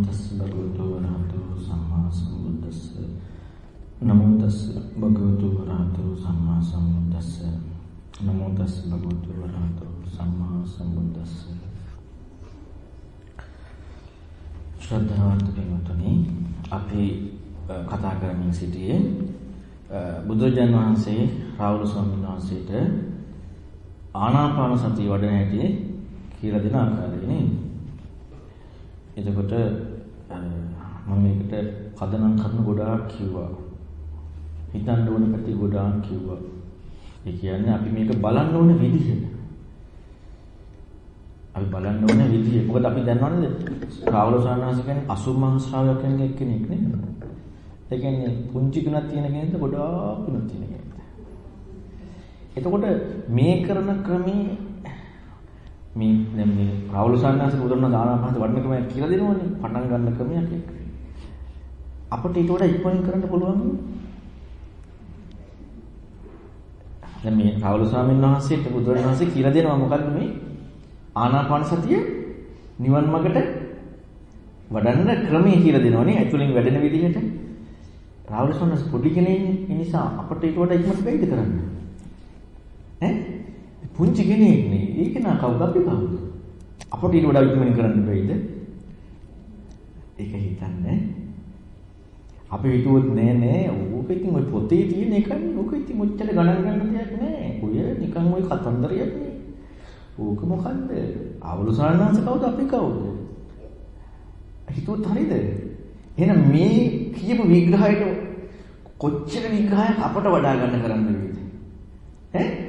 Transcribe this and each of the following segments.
තස්ස භගවතු වරහතු සම්මා සම්බුද්දස්ස. නමෝ තස්ස භගවතු වරහතු සම්මා සම්බුද්දස්ස. නමෝ තස්ස භගවතු වරහතු සම්මා සම්බුද්දස්ස. ශ්‍රද්ධාවන්ත පින්වත්නි අපි කතා කරමින් සිටියේ බුදුරජාණන් වහන්සේ රාහුල ස්වාමීන් වහන්සේට ආනාපාන සතිය වඩන හැටි කියලා දෙන ආකාරය නේ. එතකොට මම මේකට පදනම් කරන ගොඩාක් කිව්වා. හිතන්න ඕන පැති ගොඩාක් කිව්වා. ඒ කියන්නේ අපි මේක බලන්න ඕන විදිහ. අපි බලන්න ඕන විදිහ. මොකද අපි දන්නවනේ රාහුල සානහස කියන්නේ අසුමං ශ්‍රාවකයන්ගේ එක්කෙනෙක් නේද? ඒ කියන්නේ පුංචි ගුණක් තියෙන කෙනෙක්ද ගොඩාක් ගුණක් තියෙන කෙනෙක්ද? එතකොට මේ කරන ක්‍රමේ මේ දැන් මේ රාහුල සාන්නාස බුදුරණ දානාපහත වඩන ක්‍රමයක් කියලා දෙනවනේ පටන් ගන්න ක්‍රමයක් එක්ක. අපිට ඊට වඩා ඉක්මනින් කරන්න පුළුවන්. දැන් මේ රාහුල ස්වාමීන් වහන්සේට බුදුරණ වහන්සේ කියලා දෙනවා මොකද්ද මේ ආනාපාන සතිය නිවන් මාර්ගට වඩන්න ක්‍රමය කියලා දෙනවනේ ඇතුලින් වැඩෙන විදිහට. රාහුල ස්වාමීන් පොඩි කෙනෙක් නිසා අපිට ඊට වඩා ඉක්මනට වෙයිද කරන්න? ඈ පුංචි කෙනෙක් නේ. ඒක නා කවුද අපි කවුද? අපට ඊට වඩා ඉක්මනින් කරන්න බැයිද? ඒක හිතන්නේ. අපි හිතුවොත් නෑ නෑ ඕක ඉතින් ඔය පොතේ තියෙන එකනේ. ඕක ඉතින් මුච්චර ගණන් ගන්න දෙයක් නෑ. ඔය නිකන් ඔය කතන්දරයක් නේ. ඕක මොකන්ද? අවුලසාරණංශ කවුද අපි කවුද? හිතුවොත් හරියද? එහෙනම් මේ කියපු විග්‍රහයට කොච්චර විග්‍රහයක් අපට වඩා ගන්න කරන්න වේද? ඈ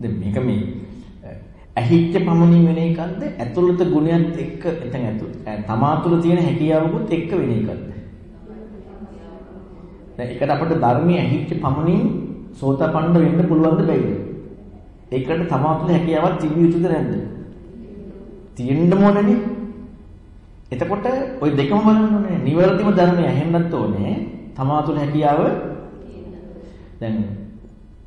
දැන් මේක මේ ඇහිච්ච පමණින් වෙන එකක්ද? ඇතුළත ගුණයත් එක්ක එතන ඇතුළ තමා තුළ තියෙන හැකියාවකුත් එක්ක වෙන එකක්ද? දැන් ඒකට අපිට ධර්මයේ ඇහිච්ච පමණින් සෝතපණ්ඩ වෙන්න පුළුවන්ද බැයිද? ඒකට තමා තුළ හැකියාවක් තිබිය යුතුද නැද්ද? තියෙන්න ඕනනේ. එතකොට ওই දෙකම බලන්න ඕනේ. නිවැරදිම ධර්මය ඇහෙන්නත් ඕනේ. තමා තුළ හැකියාව දැන්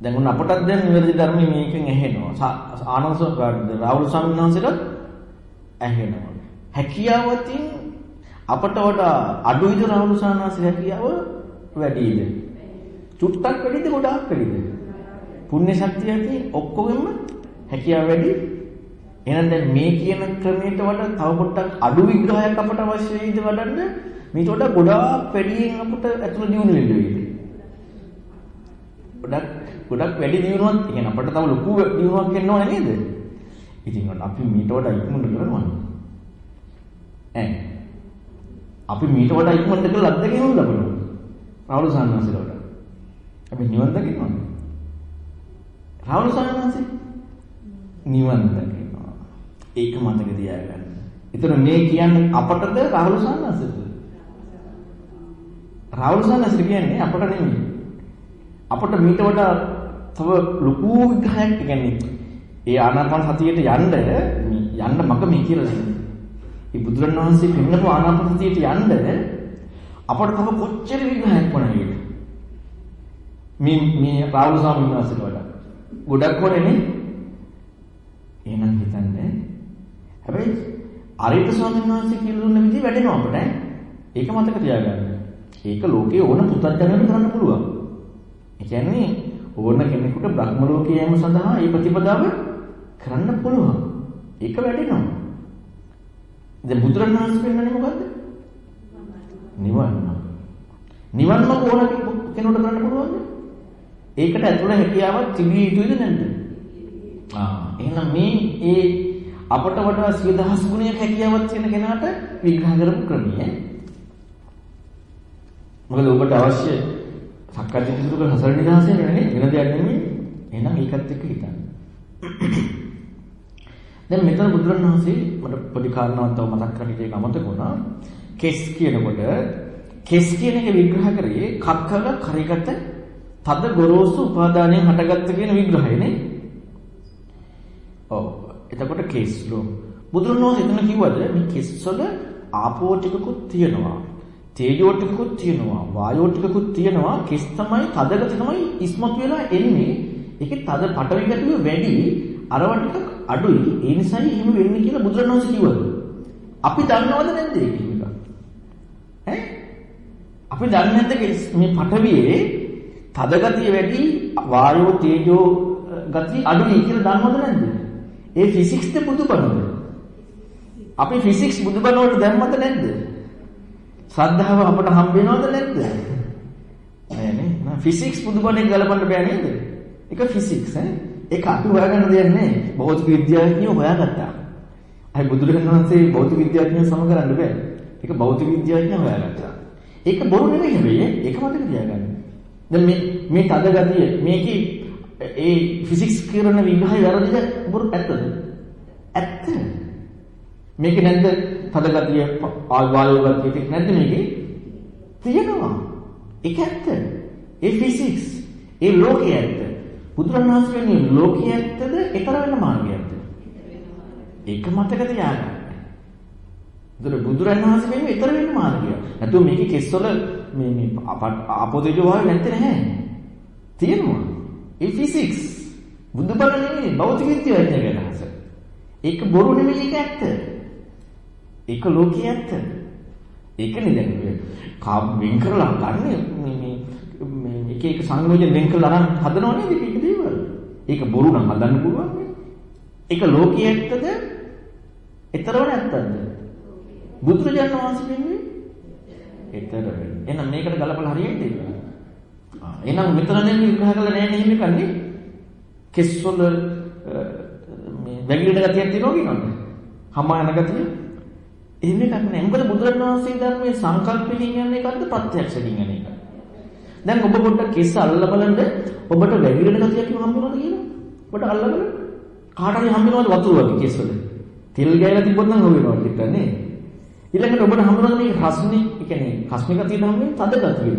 දැන් උන් අපටත් දැන් නිවැරදි ධර්මයේ මේකෙන් ඇහෙනවා. ආනන්ද රාහුල ස්වාමීන් වහන්සේට ඇහෙනවා. හැකියාවකින් අපට වඩා අඩුයිද රාහුල ස්වාමීන් වහන්සේ හැකියාව වැඩිද? චුට්ටක් වැඩිද ගොඩාක් වැඩිද? පුණ්‍ය ශක්තියකින් ඔක්කොගෙම හැකියාව වැඩි. එහෙනම් දැන් මේ කියන ක්‍රමයට වඩා තව පොඩ්ඩක් අඩු විග්‍රහයක් අපට අවශ්‍ය වෙයිද වඩන්න? මේට වඩා ගොඩාක් වැඩියෙන් අපට ඇතුළ දියුණු වෙන්න වෙයිද? ගොඩක් ගොඩක් වැඩි දියුණුවක් කියන්නේ අපිට තව ලොකු දියුණුවක් එන්න ඕනේ නේද? ඉතින් අපි මීට වඩා ඉක්මනට කරනවා. ඈ අපි මීට වඩා ඉක්මනට කරලා අත්දැකීම් ලබනවා. රාහුල සාන්නාසිට වඩා. අපි නිවන් දකින්නවා. රාහුල සාන්නාසි නිවන් දකින්නවා. ඒක මතක තියාගන්න. ඒතර මේ කියන්නේ අපටද රාහුල සාන්නාසිට? රාහුල සාන්නාසිට කියන්නේ අපට නෙමෙයි. අපට මීට වඩා තව ලොකු විග්‍රහයක් කියන්නේ ඒ ආනාපාන සතියට යන්න යන්න මග මේ කියලා දෙන්නේ. මේ බුදුරණවහන්සේ පෙන්නපු ආනාපාන සතියට යන්න අපට තව කොච්චර විග්‍රහයක් වුණාද? මේ මේ රාහුල ස්වාමීන් වහන්සේට වඩා ගොඩක් වරනේ. එහෙනම් හිතන්නේ හැබැයි අරිත ස්වාමීන් වහන්සේ කියලා දුන්න විදිහ වැඩෙනවා අපට. ඒක මතක තියාගන්න. ඒක ලෝකේ ඕන පුතත් දැනගෙන කරන්න පුළුවන්. ඒ කියන්නේ ඕන කෙනෙකුට බ්‍රහ්ම ලෝකයේ යෑම සඳහා මේ ප්‍රතිපදාව කරන්න පුළුවන්. ඒක වැඩෙනවා. දැන් බුදුරණවහන්සේ පෙන්වන්නේ මොකද්ද? නිවන්. නිවන් මාර්ග ඕන කෙනෙකුට කරන්න පුළුවන්ද? ඒකට ඇතුළ හැකියාවක් තිබිය යුතුද නැද්ද? ආ එහෙනම් මේ ඒ අපට වඩා සිය දහස් ගුණයක් හැකියාවක් තියෙන කෙනාට විග්‍රහ කරපු ක්‍රමය. මොකද ඔබට අවශ්‍ය සක්කායදිට්ඨිය දුක හසල නිදහසේ නෙවෙයි වෙන දෙයක් නෙමෙයි. එහෙනම් ඒකත් එක්ක හිතන්න. දැන් මෙතන බුදුරණවහන්සේ මට පොඩි කාරණාවක් තව මතක් කරන්න ඉතින් අමතක වුණා. කෙස් කියනකොට කෙස් කියන එක විග්‍රහ කරේ කක්කල කරිගත තද ගොරෝසු උපාදානයෙන් හටගත්ත කියන විග්‍රහයනේ. ඔව්. එතකොට කෙස් ලෝ බුදුරණවහන්සේ එතන කිව්වද මේ කෙස් වල ආපෝ ටිකකුත් තියෙනවා. තේජෝ ටිකකුත් තියෙනවා වායෝ ටිකකුත් තියෙනවා කෙස් තමයි තදගති තමයි ඉස්මතු වෙලා එන්නේ ඒකේ තද පටවි ගතිය වැඩි අරව ටිකක් අඩුයි ඒ නිසායි එහෙම වෙන්නේ කියලා බුදුරණවහන්සේ කිව්වා අපි දන්නවද නැද්ද ඒක එක? ඈ? අපි දන්නේ නැද්ද මේ පටවියේ තද ගතිය වැඩි වායෝ තේජෝ ගතිය අඩුයි කියලා දන්නවද නැද්ද? ඒ ෆිසික්ස්ද බුදුබණද? අපි ෆිසික්ස් බුදුබණ වලට දැම්මද නැද්ද? ශ්‍රද්ධාව අපට හම්බ වෙනවද නැද්ද? නෑ නේ. ෆිසික්ස් බුදුබණේ ගලපන්න බෑ නේද? ඒක ෆිසික්ස් ඈ. ඒක අපි හොයාගන්න දෙයක් නෑ. භෞතික විද්‍යාඥයෝ හොයාගත්තා. අය බුදුරජාණන් වහන්සේ භෞතික විද්‍යාඥයෝ සම කරන්න බෑ. ඒක භෞතික විද්‍යාඥයෝ හොයාගත්තා. ඒක බොරු නෙමෙයි හැබැයි ඒක මතක තියාගන්න. දැන් මේ මේ තද ගතිය මේකේ ඒ ෆිසික්ස් කරන විග්‍රහය වැරදිද බොරු ඇත්තද? ඇත්ත. මේක නැද්ද තද ගතිය වායෝ ගතිය නැද්ද මේකේ? තියෙනවා. ඒක ඇත්ත. ඒ ෆිසික්ස් ඒ ලෝකයේ ඇත්ත. බුදුරණවහන්සේ කියන්නේ ලෝකයේ ඇත්තද ඊතර වෙන මාර්ගයක්ද? ඒක මතක තියාගන්න. ඒතර බුදුරණවහන්සේ කියන්නේ ඊතර වෙන මාර්ගය. නැතුව මේකේ කෙස්වල මේ මේ ආපෝදේජ වායු නැත්තේ නැහැ. තියෙනවා. ඒ ෆිසික්ස් බුදුබණ නෙමෙයි භෞතික විද්‍යාවේ අදහස. ඒක බොරු නෙමෙයි ඒක ඇත්ත. ඒක ලෝකයේ ඇත්ත. ඒකනේ දැන් කා වෙන් කරලා ගන්න මේ මේ එක එක සංයෝජන වෙන් කරලා අරන් හදනව නේද ඒක දේවල්. ඒක බොරු නම් හදන්න පුළුවන් නේ. ඒක ලෝකයේ ඇත්තද? ඊතරව නැත්තද? බුදුරජාණන් වහන්සේ කියන්නේ ඊතර වෙන්නේ. එහෙනම් මේකට ගලපලා හරියට ඒක. ආ එහෙනම් මෙතන දැන් විග්‍රහ කරලා නැහැ නේ එහෙම කන්නේ. කෙස්වල මේ වැగిලෙන ගතියක් තියෙනවා කියනවනේ. හම යන ගතිය. එහෙම එකක් නෑ. මොකද බුදුරජාණන් වහන්සේ ධර්මයේ සංකල්පකින් යන එකක්ද ප්‍රත්‍යක්ෂකින් යන එකක්ද? දැන් ඔබ පොඩ්ඩක් කෙස් අල්ලලා බලන්න ඔබට වැగిලෙන ගතියක් හම්බුනවද කියලා? ඔබට අල්ලලා බලන්න. කාට හරි හම්බෙනවද වතුර වගේ කෙස්වල? තෙල් ගෑලා තිබ්බොත් නම් හම්බෙනවද ටික නේ? ඊළඟට ඔබට හම්බුනද මේ රස්නේ, ඒ කියන්නේ රස්නික තියෙන හම්බෙන්නේ තද ගතිය.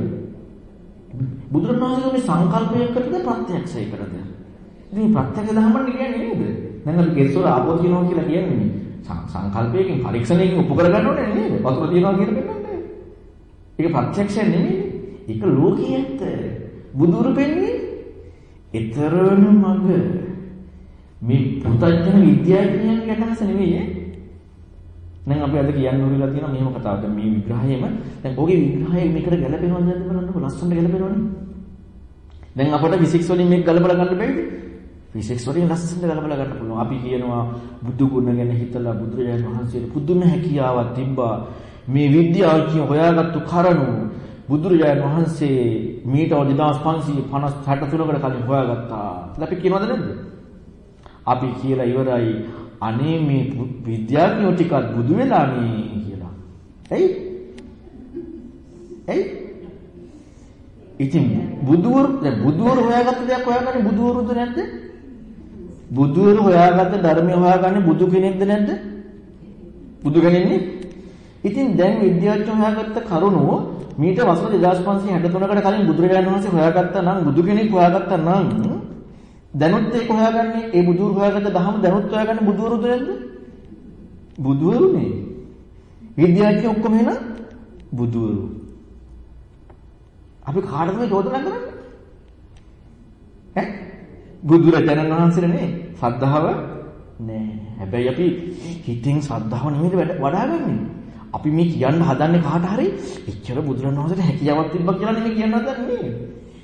බුදුරජාණන් වහන්සේ සංකල්පයකටද ප්‍රත්‍යක්ෂයකටද? ඉතින් ප්‍රත්‍යක්ෂ ධර්මන්නේ කියන්නේ නේද? දැන් අපි කෙස්වල ආපෝ කියනවා කියලා කියන්නේ සංකල්පයකින් පරීක්ෂණයකින් උපු කරගන්න ඕනේ නේද? වතුර තියනවා කියන දෙන්නේ. ඒක ප්‍රත්‍යක්ෂය නෙමෙයි. ඒක ලෝකයේ ඇත්ත. බුදුරු පෙන්නේ ඊතරණ මග මේ පුතඥ විද්‍යාඥයන්ගේ අදහස නෙමෙයි ඈ. දැන් අපි අද කියන්න ඕනෙලා තියෙන මෙහෙම කතාවක්. දැන් මේ විග්‍රහයම දැන් ඔහුගේ විග්‍රහය මේකට ගැලපෙනවද නැද්ද බලන්නකො ලස්සනට ගැලපෙනවනේ. දැන් අපට ෆිසික්ස් වලින් මේක ගලපලා ගන්න බැයිද? ෆිසික්ස් වලින් ලස්සනට ගලපලා ගන්න පුළුවන්. අපි කියනවා බුදු ගුණ ගැන හිතලා බුදුරජාණන් වහන්සේට පුදුම හැකියාවක් තිබ්බා. මේ විද්‍යාඥයෝ හොයාගත්තු කරුණු බුදුරජාණන් වහන්සේ මීට 2553කට කලින් හොයාගත්තා. අපි කියනවද නැද්ද? අපි කියලා ඉවරයි අනේ මේ විද්‍යාඥයෝ ටිකක් බුදු වෙලානේ කියලා. ඇයි? ඇයි? ඉතින් බුදුවරු දැන් බුදුවරු හොයාගත්ත දෙයක් හොයාගන්නේ බුදුවරුද නැද්ද? බුදුවරු හොයාගත්ත ධර්මය හොයාගන්නේ බුදු කෙනෙක්ද නැද්ද? බුදු කෙනෙන්නේ? ඉතින් දැන් විද්‍යාඥයෝ හොයාගත්ත කරුණු මීට වසර 2563කට කලින් බුදුරජාණන් වහන්සේ හොයාගත්තා නම් බුදු කෙනෙක් හොයාගත්තා නම් දැනුත් ඒක හොයාගන්නේ ඒ බුදුරු හොයාගත්ත දහම දැනුත් හොයාගන්නේ බුදුවරුද නැද්ද? බුදුවරුනේ. විද්‍යාඥයෝ ඔක්කොම එන බුදුවරු. අපි කාටද මේ චෝදනා කරන්නේ? ඈ? බුදුරජාණන් වහන්සේනේ නේ. ශ්‍රද්ධාව නෑ. හැබැයි අපි හිතින් ශ්‍රද්ධාව නෙමෙයි වඩාගන්නේ. අපි මේ කියන්න හදන්නේ කාට හරි එච්චර බුදුරජාණන් වහන්සේට හැකියාවක් තිබ්බා කියලා නෙමෙයි කියන්න හදන්නේ.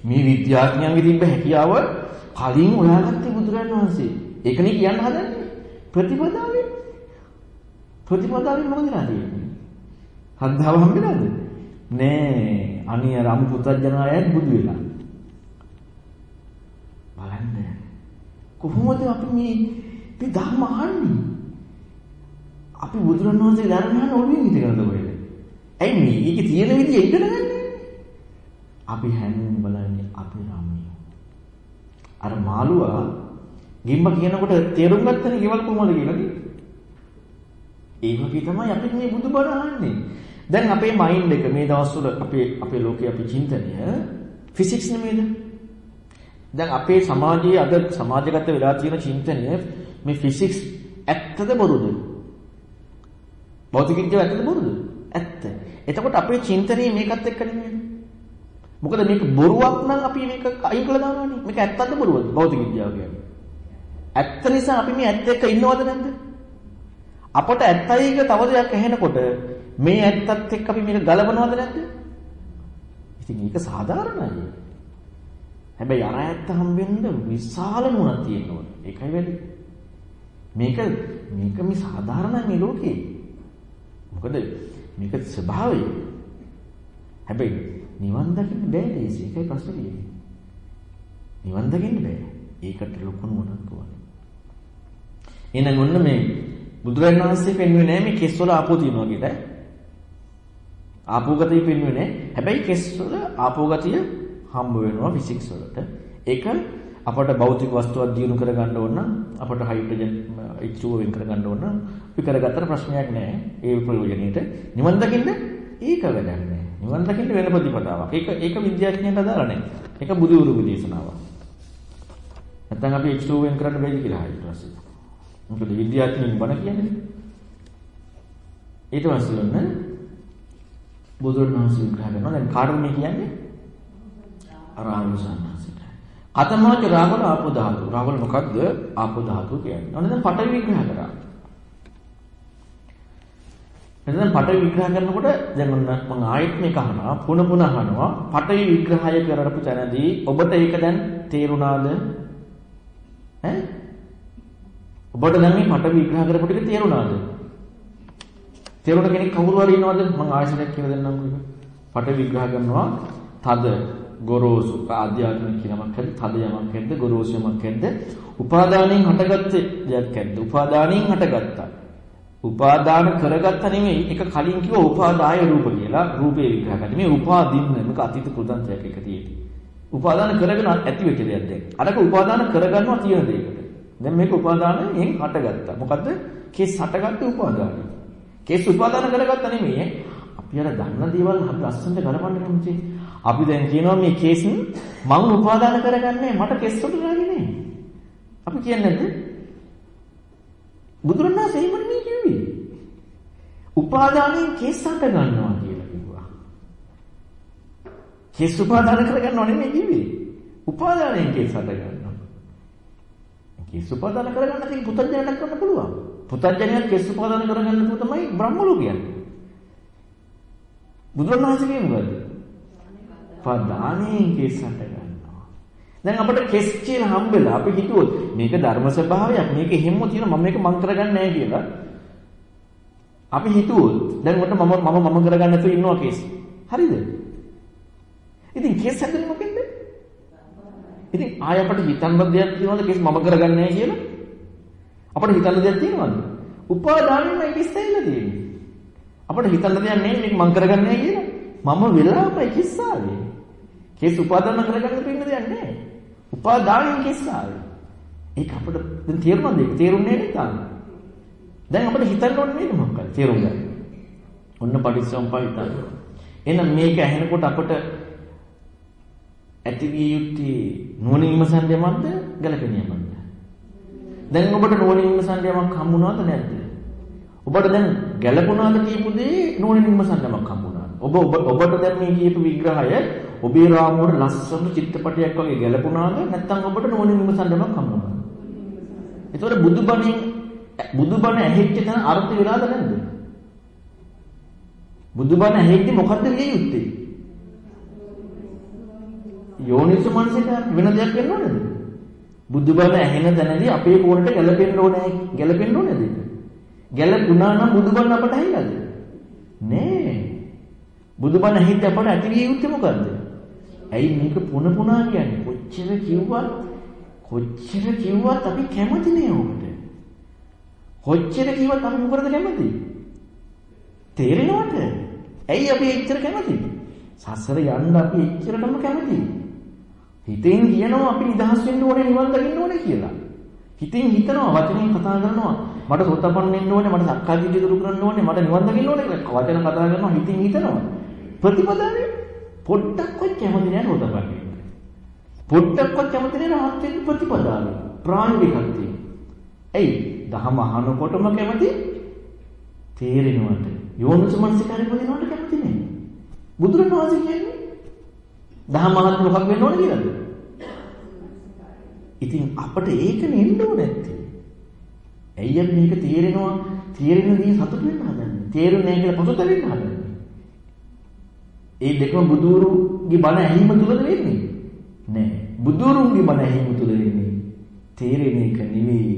මේ විද්‍යාඥයන්ගේ තිබ්බ හැකියාව කලින් හොයාගත්තේ බුදුරජාණන් වහන්සේ. ඒකනේ කියන්න හදන්නේ. ප්‍රතිපදාවෙන්. ප්‍රතිපදාවෙන් මොකද කරන්නේ? ශ්‍රද්ධාව හම්බෙලාද? නෑ. අනිය රාම පුත්‍රජනයාත් බුදු වෙලා. බලන්න. කොහොමද අපි මේ මේ ධර්ම අහන්නේ? අපි බුදුරණන් වහන්සේ ධර්ම අහන්න ඔළුවෙන් හිත කරනද කොහෙද? ඇයි මේ? ඒකේ තියෙන විදිය ඉගෙන ගන්න. අපි හැමෝම බලන්නේ අපි රාමිය. අර මාළුවා ගිම්ම කියනකොට තේරුම් ගත්තනේ ගෙවල් කොහොමද කියලා. ඒ වගේ තමයි අපි මේ බුදුබණ අහන්නේ. දැන් අපේ මයින්ඩ් එක මේ දවස්වල අපේ අපේ ලෝකයේ අපි චින්තනය ෆිසික්ස් නෙමෙයිද? දැන් අපේ සමාජයේ අද සමාජගත වෙලා තියෙන චින්තනය මේ ෆිසික්ස් ඇත්තද බොරුද? භෞතික විද්‍යාව ඇත්තද බොරුද? ඇත්ත. එතකොට අපේ චින්තනය මේකත් එක්ක නෙමෙයි. මොකද මේක බොරුවක් නම් අපි මේක අයින් කළා දානවානේ. මේක ඇත්තද බොරුවද? භෞතික විද්‍යාව කියන්නේ. ඇත්ත නිසා අපි මේ ඇත්ත එක්ක ඉන්නවද නැද්ද? අපට ඇත්තයි කියලා තව දෙයක් ඇහෙනකොට මේ ඇත්තත් එක්ක අපි මේක ගලවනවද නැද්ද? ඉතින් මේක සාධාරණයි. හැබැයි අර ඇත්ත හම්බෙන්න විශාල නුවණක් තියෙන්න ඕනේ. ඒකයි වැඩි. මේක මේක මේ සාධාරණයි මේ ලෝකේ. මොකද මේක ස්වභාවය. හැබැයි නිවන් දකින්න බෑ දේශ. ඒකයි ප්‍රශ්නේ තියෙන්නේ. නිවන් දකින්න බෑ. ඒකට ලොකු නුවණක් ඕනේ. එහෙනම් ඔන්න මේ බුදුරජාණන් වහන්සේ පෙන්වන්නේ නැහැ මේ කෙස් වල ආපෝ තියනවා කියලා. ආපෝ ගතිය පෙන්වන්නේ නැහැ. හැබැයි කෙස් වල ආපෝ ගතිය හම්බ වෙනවා ෆිසික්ස් වලට. ඒක අපට භෞතික වස්තුවක් දිනු කරගන්න ඕන නම් අපට හයිඩ්‍රජන් H2O වෙන් කරගන්න ඕන නම් අපි කරගත්තට ප්‍රශ්නයක් නැහැ. ඒ ප්‍රයෝජනෙට නිවන් දකින්න ඒක වැඩක් නැහැ. නිවන් දකින්න වෙන ප්‍රතිපදාවක්. ඒක ඒක විද්‍යාඥයන්ට අදාළ නැහැ. ඒක බුදුරුගේ දේශනාවක්. නැත්නම් අපි H2O වෙන් කරන්න බැරි කියලා ඊට පස්සේ. මොකද විද්‍යාඥයින් බණ කියන්නේ. ඊට පස්සේ ඔන්න බුදුරණවහන්සේ විග්‍රහ කරනවා. දැන් කාටද මේ කියන්නේ? අරාහුල සම්මාසිට. අතමාච රාගල ආපෝ ධාතු. රාගල මොකද්ද? ආපෝ ධාතු කියන්නේ. ඔන්න දැන් පඨවි විග්‍රහ කරා. එතන පඨවි විග්‍රහ කරනකොට දැන් ඔන්න මම ආයෙත් මේක අහනවා පුන පුන අහනවා පඨවි විග්‍රහය කරපු තැනදී ඔබට ඒක දැන් තේරුණාද ඈ ඔබට දැන් මේ පඨවි විග්‍රහ කරපු ටික තේරුණාද තේරුණ කෙනෙක් කවුරු හරි ඉනවද මම ආයෙත් කියලා දෙන්නම් මේක පඨවි විග්‍රහ කරනවා තද ගොරෝසු. ආධ්‍යාත්මික කියනමක් හරි තද යමක් හරිද ගොරෝසු යමක් හරිද? උපාදානයෙන් හටගත්තේ දෙයක් හරිද උපාදානයෙන් හටගත්තා. උපාදාන කරගත්ත නෙමෙයි ඒක කලින් කිව්ව උපාදාය රූප කියලා රූපේ විග්‍රහ කරන්නේ මේ උපාදින්න මේක අතීත කෘතන්තයක් එක තියෙන්නේ. උපාදාන කරගෙන ඇති වෙච්ච දෙයක් දැන්. අරක උපාදාන කරගන්නවා තියෙන දෙයකට. දැන් මේක උපාදානයෙන් හටගත්තා. මොකද්ද? කේස් හටගත්තේ උපාදානය. කේස් උපාදාන කරගත්ත නෙමෙයි. අපි අර දන්න දේවල් අපි අස්සන්ට ගලපන්න කැමති අපි දැන් කියනවා මේ කේස් මං උපාදාන කරගන්නේ මට කේස් වලට නෑ අපි කියන්නේ නැද්ද බුදුරණාහි එහෙම නෙමෙයි කිව්වේ. උපාදානයෙන් කෙස් හට ගන්නවා කියලා කිව්වා. කෙස් උපාදාන කරගන්නව නෙමෙයි කිව්වේ. උපාදානයෙන් කෙස් හට ගන්නවා. කෙස් උපාදාන කරගන්න තියෙන පුතඥයන්ට කරන්න පුළුවන්. පුතඥයන් කෙස් උපාදාන කරගන්න තු තමයි බ්‍රහ්ම ලෝකයන්නේ. බුදුරණාහි කියන්නේ මොකද්ද? උපාදානයෙන් කෙස් හට ගන්නවා. දැන් අපිට කෙස් කියලා හම්බෙලා අපි හිතුවොත් මේක ධර්ම ස්වභාවයක් මේක එහෙම්ම තියෙන මම මේක මං කරගන්නේ නැහැ කියලා. අපි හිතුවොත් දැන් උන්ට මම මම මම කරගන්න නැතුව ඉන්නවා කේස්. හරිද? ඉතින් කේස් හැදෙන්නේ මොකෙන්ද? ඉතින් ආය අපිට හිතන්න දෙයක් තියෙනවද කේස් මම කරගන්නේ නැහැ කියලා? අපිට හිතන්න දෙයක් තියෙනවද? උපාදානෙම ඒක ඉස්සෙල්ලා තියෙන්නේ. අපිට හිතන්න දෙයක් නැහැ මේක මං කරගන්නේ නැහැ කියලා. මම වෙලාවයි කිස්සාවේ කේස් උපාදාන කරගන්න තියෙන දෙයක් නැහැ උපාදානෙන් කිස්සාවේ ඒක අපිට දැන් තේරුණාද ඒක තේරුන්නේ නැත්නම් දැන් අපිට හිතන්න ඕනේ මේක මොකක්ද තේරුම් ගන්න. ඔන්න පටිච්චසමුප්පාද හිතන්න. එහෙනම් මේක ඇහෙනකොට අපිට ඇති විය යුත්තේ නුවණින් විමසන්න යමක්ද ගැලපෙන යමක්ද? දැන් ඔබට නුවණින් විමසන්න යමක් හම්බුණාද නැද්ද? ඔබට දැන් ගැලපුණාද කියපු දේ නුවණින් විමසන්න යමක් හම්බුණාද? ඔබ ඔබට දැන් මේ කියපු විග්‍රහය ඔබේ රාමුවට ලස්සන චිත්‍රපටයක් වගේ ගැලපුණාද නැත්නම් ඔබට නුවණින් විමසන්න යමක් හම්බුණාද? ඒතකොට බුදුබණින් බුදුබණ ඇහිච්ච තැන අර්ථ වෙලාද නැද්ද? බුදුබණ ඇහිච්ච මොකද්ද විය යුත්තේ? යෝනිසු මනසික වෙන දෙයක් වෙන්න ඕනේද? බුදුබණ ඇහෙන තැනදී අපේ කෝණයට ගැලපෙන්න ඕනේ ගැලපෙන්න ඕනේද? ගැලපුණා නම් බුදුබණ අපට ඇහිලාද? නෑ. බුදුබණ ඇහිච්ච අපට ඇති විය යුත්තේ මොකද්ද? ඇයි මේක පුන පුනා කියන්නේ? කොච්චර කිව්වත් කොච්චර කිව්වත් අපි කැමති නෑ උකට. කොච්චර කිව්වත් අපි මොකටද කැමති? තේරෙනවද? ඇයි අපි එච්චර කැමති? සසර යන්න අපි එච්චරටම කැමති. හිතෙන් කියනවා අපි නිදහස් වෙන්න ඕනේ නිවන් දකින්න ඕනේ කියලා. හිතෙන් හිතනවා වචනෙන් කතා කරනවා මට සෝතපන්න වෙන්න ඕනේ මට සක්කාදිට්ඨිය දුරු කරන්න ඕනේ මට නිවන් දකින්න ඕනේ කියලා වචන කතා කරනවා හිතින් හිතනවා. ප්‍රතිපදාවේ පොඩ්ඩක්වත් කැමති නෑ සෝතපන්න වෙන්න. පොඩ්ඩක්වත් කැමති නෑ රහත් වෙන්න ප්‍රතිපදාවේ ප්‍රායෝගිකත්වයේ. එයි දහම අහනකොටම කැමති තේරෙනවට යෝනිසමනසිකාරය පදිනවට කැමති නෑ. බුදුරණවහන්සේ කියන්නේ දහම අහන්න මොකක් වෙන්න ඕන කියලාද? ඉතින් අපිට ඒක නෙන්න ඕන නැත්තේ. ඇයි මේක තේරෙනවා තේරෙන දේ සතුට වෙන්න හදන්නේ. තේරුන්නේ නැහැ කියලා පසුතැවෙන්න හදන්නේ. ඒ දෙකම බුදුරුගේ බණ ඇහිම තුලද වෙන්නේ? නෑ. බුදුරුන්ගේ බණ ඇහිම තුල වෙන්නේ තේරෙන එක නෙවෙයි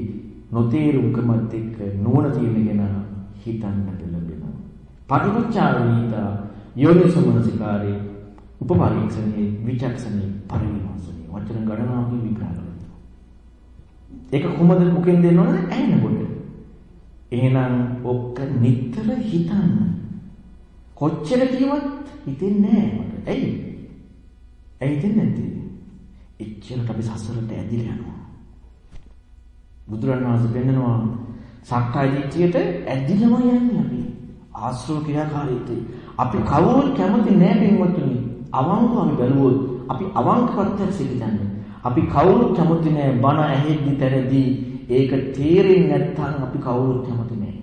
නොතේරුම්කමත් එක්ක නුවණ තියෙනගෙන හිතන්නට ලැබෙනවා. පටිච්චාරණීතා යෝනිසමනසිකාරේ උපපරීක්ෂණයේ විචක්ෂණයේ පරිවිමර්ශනයේ වචන ගණනාවකින් විග්‍රහ කරනවා. ඒක කොහොමද මුකෙන් දෙන්න ඕනද? ඇහෙනකොට. එහෙනම් ඔක්ක නිතර හිතන්න. කොච්චර කිව්වත් හිතෙන්නේ නැහැ මට. ඇයි? ඇයි හිතෙන්නේ නැත්තේ? එච්චරට අපි සසරට ඇදිලා යනවා. බුදුරණවහන්සේ පෙන්නනවා සක්කාය දිට්ඨියට ඇදිලම යන්නේ අපි. ආශ්‍රව ක්‍රියාකාරීත්වය. අපි කවුරුත් කැමති නැහැ පින්වත්නි. අවංකව අපි බැලුවොත් අපි අවංක ප්‍රත්‍යක්ෂ හිතන්නේ. අපි කවුරුත් කැමති නෑ බණ ඇහෙද්දි තැනදී ඒක තේරෙන්නේ නැත්නම් අපි කවුරුත් කැමති නෑ.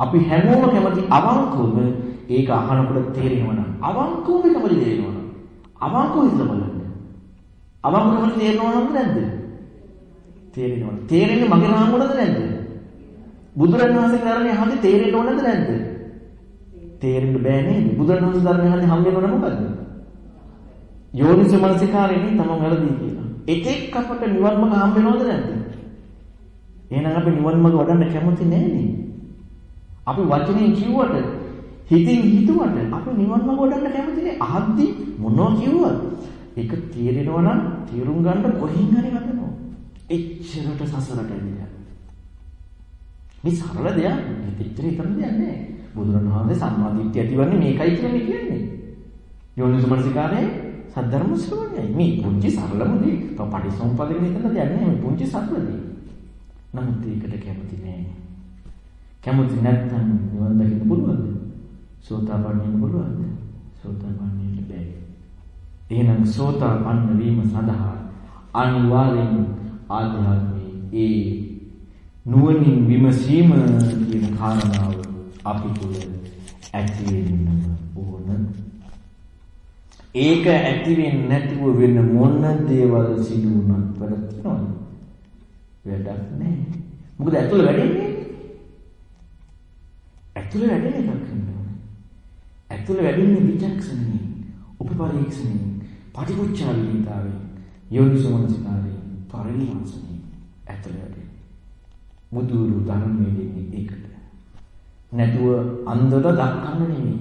අපි හැමෝම කැමති අවංකවම ඒක අහනකොට තේරෙනවනම් අවංකවම කැමති තේරෙනවනම් අවංකව හිතලා බලන්න. අවංකවම තේරෙනවනම් නැද්ද? තේරෙනවද? තේරෙන්නේ මගේ රාමුණද නැද්ද? බුදුරණවහන්සේ කරන්නේ අහන්නේ තේරෙන්නව නැද්ද නැද්ද? තේරෙන්න බෑ නේද? බුදුරණවහන්සේ ධර්මය අහන්නේ හම් වෙනව මොකද්ද? යෝනිසෝ මනසිකාරයනේ තමන් වැරදි කියලා. එකෙක් අපට නිවන් මඟ හම්බ වෙනවද නැද්ද? එහෙනම් අපි නිවන් මඟ වඩන්න කැමති නෑනේ. අපි වචනේ කිව්වට හිතින් හිතුවට අපි නිවන් මඟ වඩන්න කැමති නෑ. අහද්දි මොනවා කිව්වත් ඒක තේරෙනවා නම් තේරුම් ගන්න කොහෙන් හරි හදනවා. එච්චරට සසරට ඇවිල්ලා. මේ සරල දෙයක් මෙච්චර හිතන දෙයක් නෑ. බුදුරණවහන්සේ සම්මාදිට්ඨිය ඇතිවන්නේ මේකයි කියලා කියන්නේ. යෝනිසමනසිකාරේ සද්ධර්ම ශ්‍රවණයයි. මේ පුංචි සරලම දේ. තව පටිසම්පදයෙන් හිතන දෙයක් නෙමෙයි. මේ පුංචි සරල දේ. නමුත් ඒකට කැමති නෑ. කැමති නැත්නම් නිවන් දකින්න පුළුවන්ද? සෝතාපන්න වෙන්න පුළුවන්ද? සෝතාපන්න වෙන්න බැහැ. එහෙනම් සෝතාපන්න වීම සඳහා අනිවාර්යෙන් ආධ්‍යාත්මී ඒ නුවණින් විමසීම කියන කාරණාව අපි තුල ඇති වෙන්න ඕන. ඒක ඇති වෙන්නේ නැතුව වෙන මොන දේවල් සිදු වුණත් වැඩක් තියනවද? වැඩක් නැහැ. මොකද ඇතුළ වැඩෙන්නේ ඇතුළ වැඩෙන එකක් නෙවෙයි. ඇතුළ වැඩෙන්නේ විචක්ෂණයෙන්, උපපරීක්ෂණයෙන්, පටිච්චාරීතාවෙන්, යෝනිසමනසිකාරයෙන්, පරිණාසයෙන් ඇතුළ වැඩෙන්නේ. බුදුරු ධර්මයේ දෙන්නේ ඒකට. නැතුව අන්දර දක්වන්න නෙමෙයි.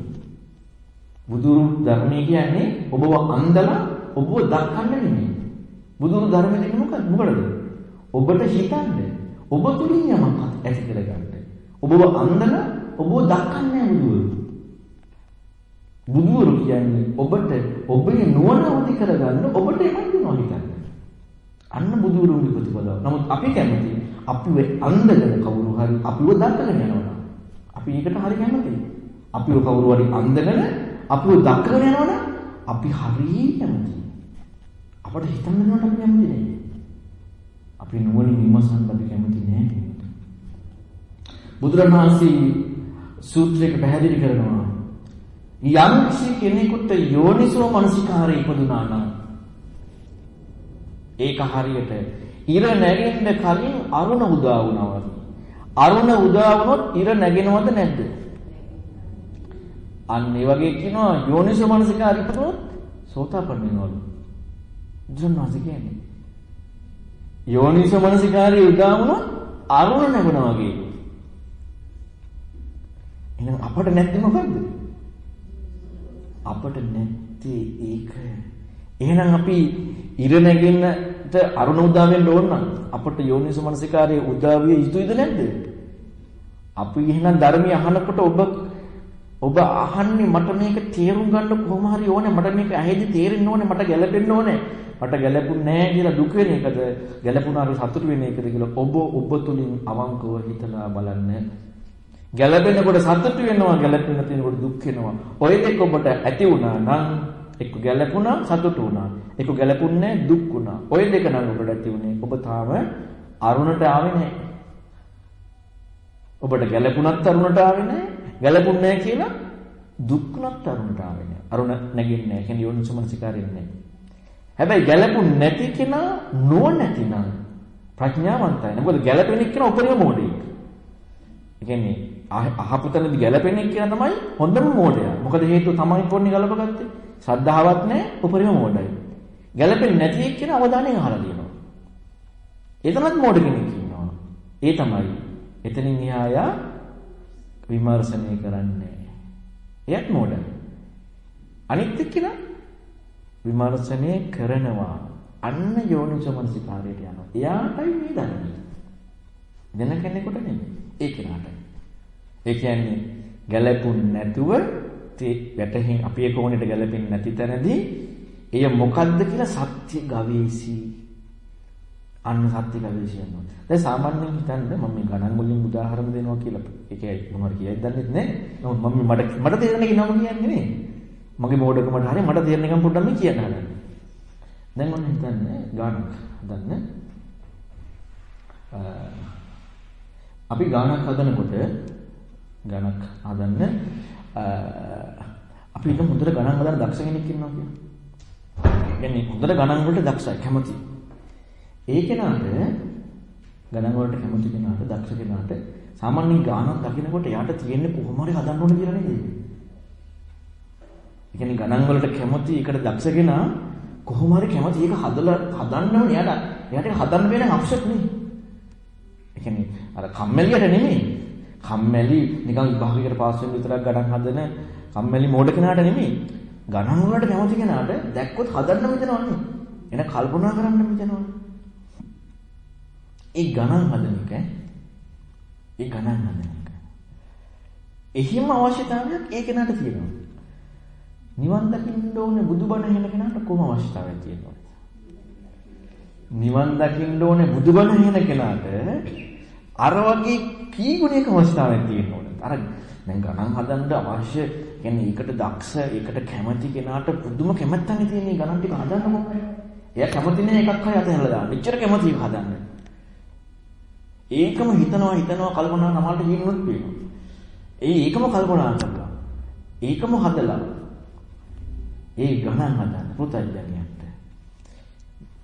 බුදුරු ධර්මයේ කියන්නේ ඔබව අන්දලා ඔබව දක්වන්න නෙමෙයි. බුදුරු ධර්මයේ කියන්නේ මොකක්ද? මොකටද? ඔබට හිතන්න. ඔබ තුලින් යමක් ඇති කරගන්න. ඔබව අන්දලා ඔබව දක්වන්නේ බුදුරු. බුදුරු කියන්නේ ඔබට ඔබේ නුවණ අවදි කරගන්න ඔබට එමන් දෙනවා හිතන්න. අන්න බුදුරුන්ගේ ප්‍රතිපදාව. නමුත් අපි කැමති අපිව අන්දගෙන කවුරු හරි අපිව දක්වගෙන යනවා. අපි ඒකට හරි කැමතියි. අපිව කවුරු හරි අන්දගෙන අපිව දක්කගෙන යනවනම් අපි හරිය කැමතියි. අපට හිතන්න දෙනවට අපි කැමති නෑ. අපි නුවණින් විමසන්න අපි කැමති නෑ. බුදුරණවහන්සේ සූත්‍රයක පැහැදිලි කරනවා යම්කිසි කෙනෙකුට යෝනිසෝ මනසිකාරය ඉපදුනා නම් ඒක හරියට ඉර නැගෙන්න කලින් අරුණ උදා වුණා වගේ. අරුණ උදා වුණොත් ඉර නැගෙනවද නැද්ද? අන්න ඒ වගේ කියනවා යෝනිසෝ මනසිකාරය ඉපදුනොත් සෝතාපන්න වෙනවලු. ජොන්වාස කියන්නේ. යෝනිසෝ මනසිකාරය උදා වුණොත් අරුණ නැගුණා වගේ. එහෙනම් අපට නැත්තේ මොකද්ද? අපට නැත්තේ ඒක. එහෙනම් අපි ඉර නැගින්නට අරුණ උදා වෙන්න ඕන නම් අපට යෝනිසෝ මනසිකාරයේ උදා විය යුතුයිද නැද්ද? අපි එහෙනම් ධර්මය අහනකොට ඔබ ඔබ අහන්නේ මට මේක තේරුම් ගන්න කොහොම හරි ඕනේ මට මේක ඇහෙදි තේරෙන්න ඕනේ මට ගැළපෙන්න ඕනේ මට ගැළපුන්නේ නැහැ කියලා දුක වෙන එකද ගැළපුණාරු සතුට වෙන එකද කියලා ඔබ ඔබ තුලින් අවංකව හිතලා බලන්න ගැළපෙනකොට සතුට වෙනවා ගැළපෙන තැනකොට දුක් වෙනවා ඔය දෙක ඔබට ඇති වුණා නම් එක්ක ගැළපුණා සතුට වුණා එක්ක ගැළපුන්නේ දුක් වුණා ඔය දෙක නම් ඔබට ඇති වුණේ ඔබ තාම අරුණට ආවේ නැහැ ඔබට ගැළපුණත් අරුණට ආවේ නැහැ ගැලපුන්නේ නැහැ කියලා දුක්ුණත් අරුණට ආවේ නැහැ. අරුණ නැගෙන්නේ නැහැ. කියන්නේ යෝනිසමනසිකාරයෙන් නැහැ. හැබැයි ගැලපුන්නේ නැති කෙනා නුවණ නැතිනම් ප්‍රඥාවන්තයි. මොකද ගැලපෙන එක්කෙනා උපරිම මොඩෙක්. ඒ කියන්නේ අහපු තැනදී ගැලපෙන එක කියලා තමයි හොඳම මෝඩයා. මොකද හේතුව තමයි පොන්නේ ගලපගත්තේ. ශ්‍රද්ධාවක් නැහැ, උපරිම මෝඩයි. ගැලපෙන්නේ නැති එක්කන අවධානයෙන් අහලා තියෙනවා. එතනත් මෝඩ කෙනෙක් ඉන්නවා. ඒ තමයි එතනින් එහා විමර්ශනය කරන්නේ. එයත් මෝඩයි. අනිත් එක්කන විමර්ශනය කරනවා. අන්න යෝනිසමනසිකාරයට යනවා. එයාටයි මේ දන්නේ. වෙන කෙනෙකුට නෙමෙයි. ඒ කෙනාටයි. ඒ කියන්නේ ගැළපුන් නැතුව වැටහෙන් අපි ඒ කෝණයට ගැළපෙන්නේ නැති තැනදී එය මොකද්ද කියලා සත්‍ය ගවේෂී අන්න සත්‍ය ගවේෂණය කරනවා. දැන් සාමාන්‍යයෙන් හිතන්න මම මේ ගණන් වලින් උදාහරණ දෙනවා කියලා ඒකයි මොනවද කියයිද දන්නේ නැහැ. නමුත් මම මට මට තේරෙන එක නම කියන්නේ නේ. මගේ මෝඩකමට හරිය මට තේරෙන එකම පොඩ්ඩක් මේ කියන්න හදන්න. දැන් ඔන්න හිතන්න ගානක් හදන්න. අපි ගානක් හදනකොට ගණක් හදන්න අපි හිතමු හොඳට ගණන් හදන්න දක්ෂ කෙනෙක් ඉන්නවා කියලා. කියන්නේ හොඳට ගණන් වලට දක්ෂයි කැමති. ඒ කෙනාට ගණන් වලට කැමති කෙනාට දක්ෂ කෙනාට සාමාන්‍යයෙන් ගානක් දකිනකොට යාට තියෙන්නේ කොහොම හරි හදන්න ඕන කියලා නේද? ඒ කියන්නේ ගණන් වලට කැමති එකට දක්ෂ කෙනා කොහොම හරි කැමති ඒක හදලා හදන්න ඕනේ යාට. යාට හදන්න වෙන අප්සෙට් නේ. ඒ කියන්නේ අර කම්මැලියට නෙමෙයි කම්මැලි නිකන් විභාගයකට පාස් වෙන්න විතරක් ගණන් හදන කම්මැලි මෝඩ කෙනාට නෙමෙයි. ගණන් වලට කැමති කෙනාට දැක්කොත් හදන්න මෙතනවන්නේ. එන කල්පනා කරන්න මෙතනවන්නේ. ඒ ගණන් හදන එක ඒ ගණන් හදන එක. එහිම අවශ්‍යතාවයක් ඒ කෙනාට තියෙනවා. නිවන් දකින්න ඕනේ බුදුබණ ඇහෙන කෙනාට කොහොම අවශ්‍යතාවයක් තියෙනවද? නිවන් දකින්න ඕනේ බුදුබණ ඇහෙන කෙනාට අර වගේ කී ගුණයක අවස්ථාවක් තියෙන්න ඕනද? අර දැන් ගණන් හදන්න අවශ්‍ය කියන්නේ ඒකට දක්ෂ, ඒකට කැමති කෙනාට පුදුම කැමැත්තක් තියෙන මේ ගණන් ටික හදන්න මොකක්ද? එයා කැමති නෑ එකක් හරි අතහැරලා දාන්න. මෙච්චර කැමති එක හදන්න. ඒකම හිතනවා හිතනවා කල්පනා නමල්ට හින්නුත් වෙනවා. ඒ ඒකම කල්පනා කරලා. ඒකම හදලා. ඒ ගණන් හදන්න පුතඥයන්ට.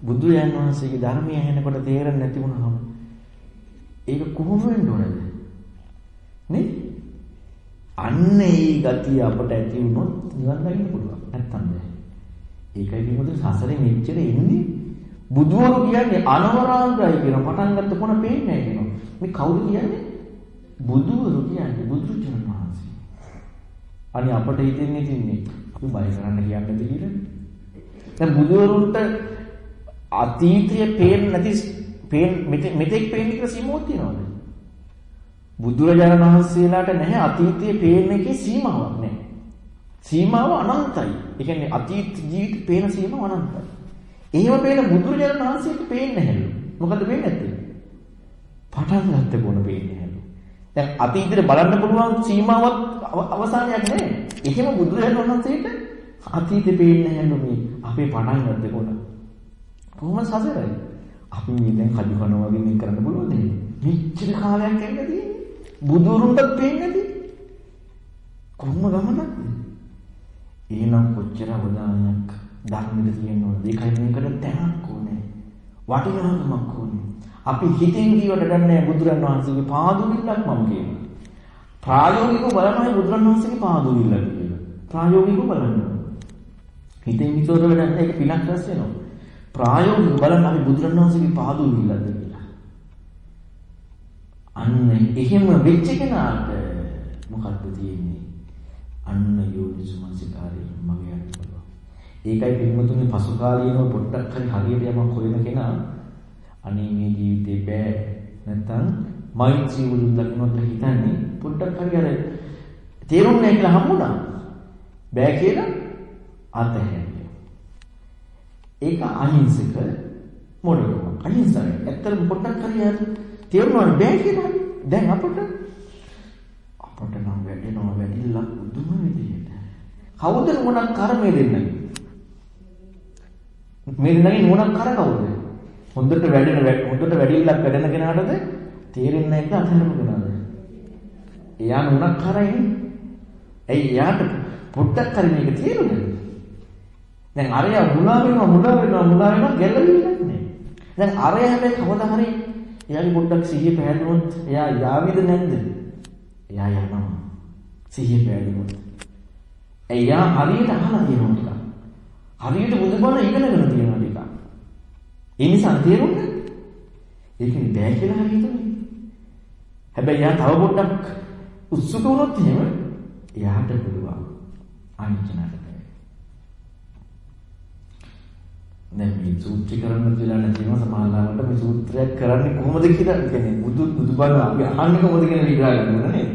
බුදු යන වහන්සේගේ ධර්මය ඇහෙනකොට තේරෙන්නේ නැති වුණාම ඒක කොහොම වෙන්න ඕනද? නේ? අන්න ඒ ගතිය අපට ඇති වුණොත් නිවන් දකින්න පුළුවන්. නැත්තම් බෑ. ඒකයි විමුක්ත සසරේ මෙච්චර ඉන්නේ බුදුවරු කියන්නේ අනවරාග්‍රයි කියන පටන් ගත්ත කොන පේන්නේ නැහැ කියනවා. මේ කවුද කියන්නේ? බුදුවරු කියන්නේ බුදුචානන් වහන්සේ. අනේ අපට හිතෙන්නේ තින්නේ අපි බය කරන්න කියන්නේද කියලා. දැන් බුදුවරුන්ට අතීතයේ පේන්නේ නැති පේන් මෙතෙක් පේන්නේ කියලා සීමාවක් තියනවද? බුදුරජාණන් වහන්සේලාට නැහැ අතීතයේ පේන එකේ සීමාවක් නැහැ. සීමාව අනන්තයි. ඒ කියන්නේ අතීත ජීවිත පේන සීමාව අනන්තයි. එහෙම පේන බුදුරජාණන් වහන්සේට පේන්නේ නැහැලු. මොකද පේන්නේ නැත්තේ? පටන් ගන්න කොන පේන්නේ නැහැලු. දැන් අතීතේ බලන්න පුළුවන් සීමාවක් අවසානයක් නැහැ. එහෙම බුදුරජාණන් වහන්සේට අතීතේ පේන්නේ නැහැලු මේ අපේ පටන් ගන්න කොන. කොහොම සසරයි? අපි මේ දැන් කඩු කනවා වගේ මේක කරන්න පුළුවන්ද? මෙච්චර කාලයක් ඇවිල්ලා තියෙන්නේ. බුදුරුන්ටත් පේන්නේ නැති. කොහොම ගමනක්ද? එහෙනම් කොච්චර අවදානයක් ධර්මෙද තියෙනවද? ඒකයි මේකට තැනක් ඕනේ. වටිනාකමක් ඕනේ. අපි හිතින් කියවට ගන්නෑ බුදුරන් වහන්සේගේ පාදුවිල්ලක් මම කියනවා. ප්‍රායෝගිකව බලමයි බුදුරන් වහන්සේගේ පාදුවිල්ලක් කියලා. ප්‍රායෝගිකව බලන්න. හිතෙන් විතර වැඩක් ඒක පිනක් රැස් වෙනවා. ප්‍රායෝගිකව බලන්න අපි බුදුරණවහන්සේගේ පාදු විලද කියලා. අන්න එහෙම වෙච්ච කෙනාට මොකද්ද තියෙන්නේ? අන්න යෝනිසුමනසිකාරය මගේ යන්න පුළුවන්. ඒකයි පින්වතුනි පසු කාලීනව පොඩ්ඩක් හරි හරියට යමක් හොයන කෙනා අනේ මේ ජීවිතේ බෑ නැත්තම් මෛත්‍රී වලින් දක්නොත් හිතන්නේ පොඩ්ඩක් හරි අර තේරුම් නැහැ කියලා හම්බුණා. බෑ කියලා අතහැර. ඒක අහිංසක මොඩකම. අහිංසකයි. ඇත්තටම පොඩ්ඩක් හරි තේරුණාට බෑ කියලා. දැන් අපට අපට නම් වැඩෙනවා වැඩිලා බුදුම විදියට. කවුද මොනක් කර්මය දෙන්නේ? මේ දෙන්නගේ මොනක් කර කවුද? හොඳට වැඩෙන හොඳට වැඩිල්ලක් වැඩෙන කෙනාටද තේරෙන්නේ නැද්ද අතහැරපු කෙනාද? එයා මොනක් කරයිනේ? ඇයි එයාට පොඩ්ඩක් හරි මේක තේරුණාද? දැන් අරයා මුලා වෙනවා මුලා වෙනවා මුලා වෙනවා ගැළවෙන්නේ නැහැ. දැන් අරයා හැබැයි කවදා හරි එයාගේ පොඩ්ඩක් සිහිය පැහැදුනොත් එයා යාවිද නැද්ද? එයා යනවා. සිහිය පැහැදිමුත්. එයා හරියට අහලා තියෙනවා ටිකක්. හරියට බුදුබණ ඉගෙනගෙන තියෙනවා ටිකක්. ඒ නිසා තේරුණා. ඒකෙන් බෑ කියලා හරියටනේ. හැබැයි එයා තව පොඩ්ඩක් උත්සුක වුණොත් එහෙම එයාට පුළුවන්. අනිච්චනට දැන් මේ සූත්‍රය කරන්න කියලා නැතිව සමානලාවට මේ සූත්‍රයක් කරන්නේ කොහොමද කියලා කියන්නේ බුදු බුදුබණ අපි අහන්නේ කොහොමද කියන විග්‍රහ කරනවා නේද?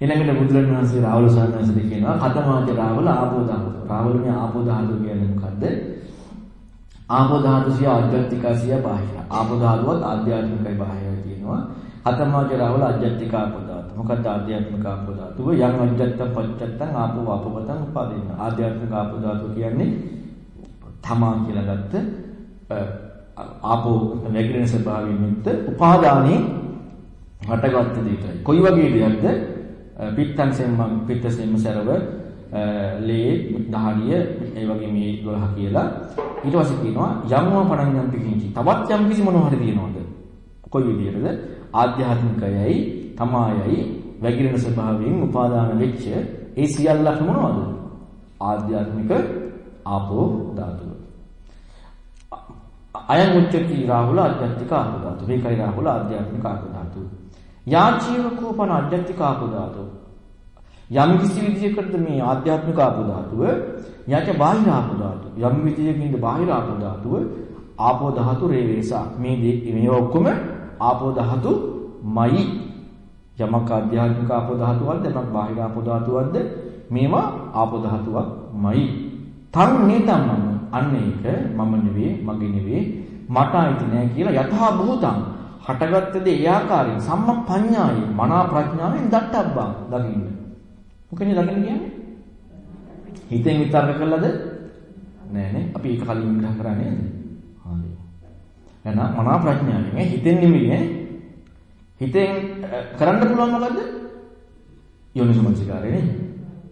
ඊළඟට බුදුරජාණන් වහන්සේ රාහුල සාමණේරට කියනවා කතමාජ රාහුල ආපෝ ධාතු. රාහුල මේ ආපෝ ධාතු කියන්නේ මොකද්ද? ආපෝ ධාතු සිය ආධ්‍යාත්මිකයි සිය බාහිර. ආපෝ ධාතුවත් ආධ්‍යාත්මිකයි බාහිරයි කියනවා. කතමාජ රාහුල ආධ්‍යාත්මික ආපෝ ධාතු. මොකද්ද ආධ්‍යාත්මික ආපෝ ධාතුව? යම් අජ්ජත්තම් පච්චත්තම් ආපෝ වාපවතං උපාදින්න. ආධ්‍යාත්මික ආපෝ ධාතුව කියන්නේ තමා කියලා ගත්ත ආපෝ වැගිරෙන ස්වභාවයෙන් යුක්ත උපාදානයේ හටගත්ත දෙයකයි. කොයි වගේ දෙයක්ද? පිත්තං සෙම්මං පිත්ත සෙම්ම සරව ලේ දහඩිය ඒ වගේ මේ 12 කියලා ඊට පස්සේ කියනවා යම්ව පණඤ්ඤම් පිකින්චි තවත් යම් කිසි මොනවා හරි තියෙනවද කොයි විදියටද ආධ්‍යාත්මිකයයි තමායයි වැగిරෙන ස්වභාවයෙන් උපාදාන වෙච්ච ඒ සියල්ලක් මොනවද? ආධ්‍යාත්මික ආපෝ ධාතුව. අයං උච්චති රාහුල ආධ්‍යාත්මික ආපෝ ධාතුව. මේකයි රාහුල ආධ්‍යාත්මික ආපෝ ධාතුව. යාචීව කෝපන ආධ්‍යාත්මික ආපෝ ධාතුව. යම් කිසි විදියකටද මේ ආධ්‍යාත්මික ආපෝ ධාතුව යච බාහිර ආපෝ ධාතුව. යම් විදියකින්ද බාහිර ආපෝ ධාතුව ආපෝ ධාතු රේවේසා මේ මේ ඔක්කොම ආපෝ ධාතුමයි යමක ආධ්‍යාත්මික ආපෝ ධාතුවක්ද යමක් බාහිර ආපෝ ධාතුවක්ද මේවා ආපෝ ධාතුවක්මයි තන් නේතම් මම අන්න ඒක මම නෙවෙයි මගේ නෙවෙයි මට අයිති නෑ කියලා යථා භූතං හටගත්තද ඒ ආකාරයෙන් සම්මප්පඤ්ඤායි මනා ප්‍රඥාවෙන් දට්ටබ්බා දකින්න. මොකද දකින්න කියන්නේ? හිතෙන් විතර්ක කළාද? නෑ නේ. අපි ඒක කලින් විග්‍රහ කරා නේද? හරි. එහෙනම් මනා ප්‍රඥාවෙන් හිතෙන් නෙමෙයි හිතෙන් කරන්න පුළුවන් මොකද්ද? යෝනිසමනසිකාරය නේ.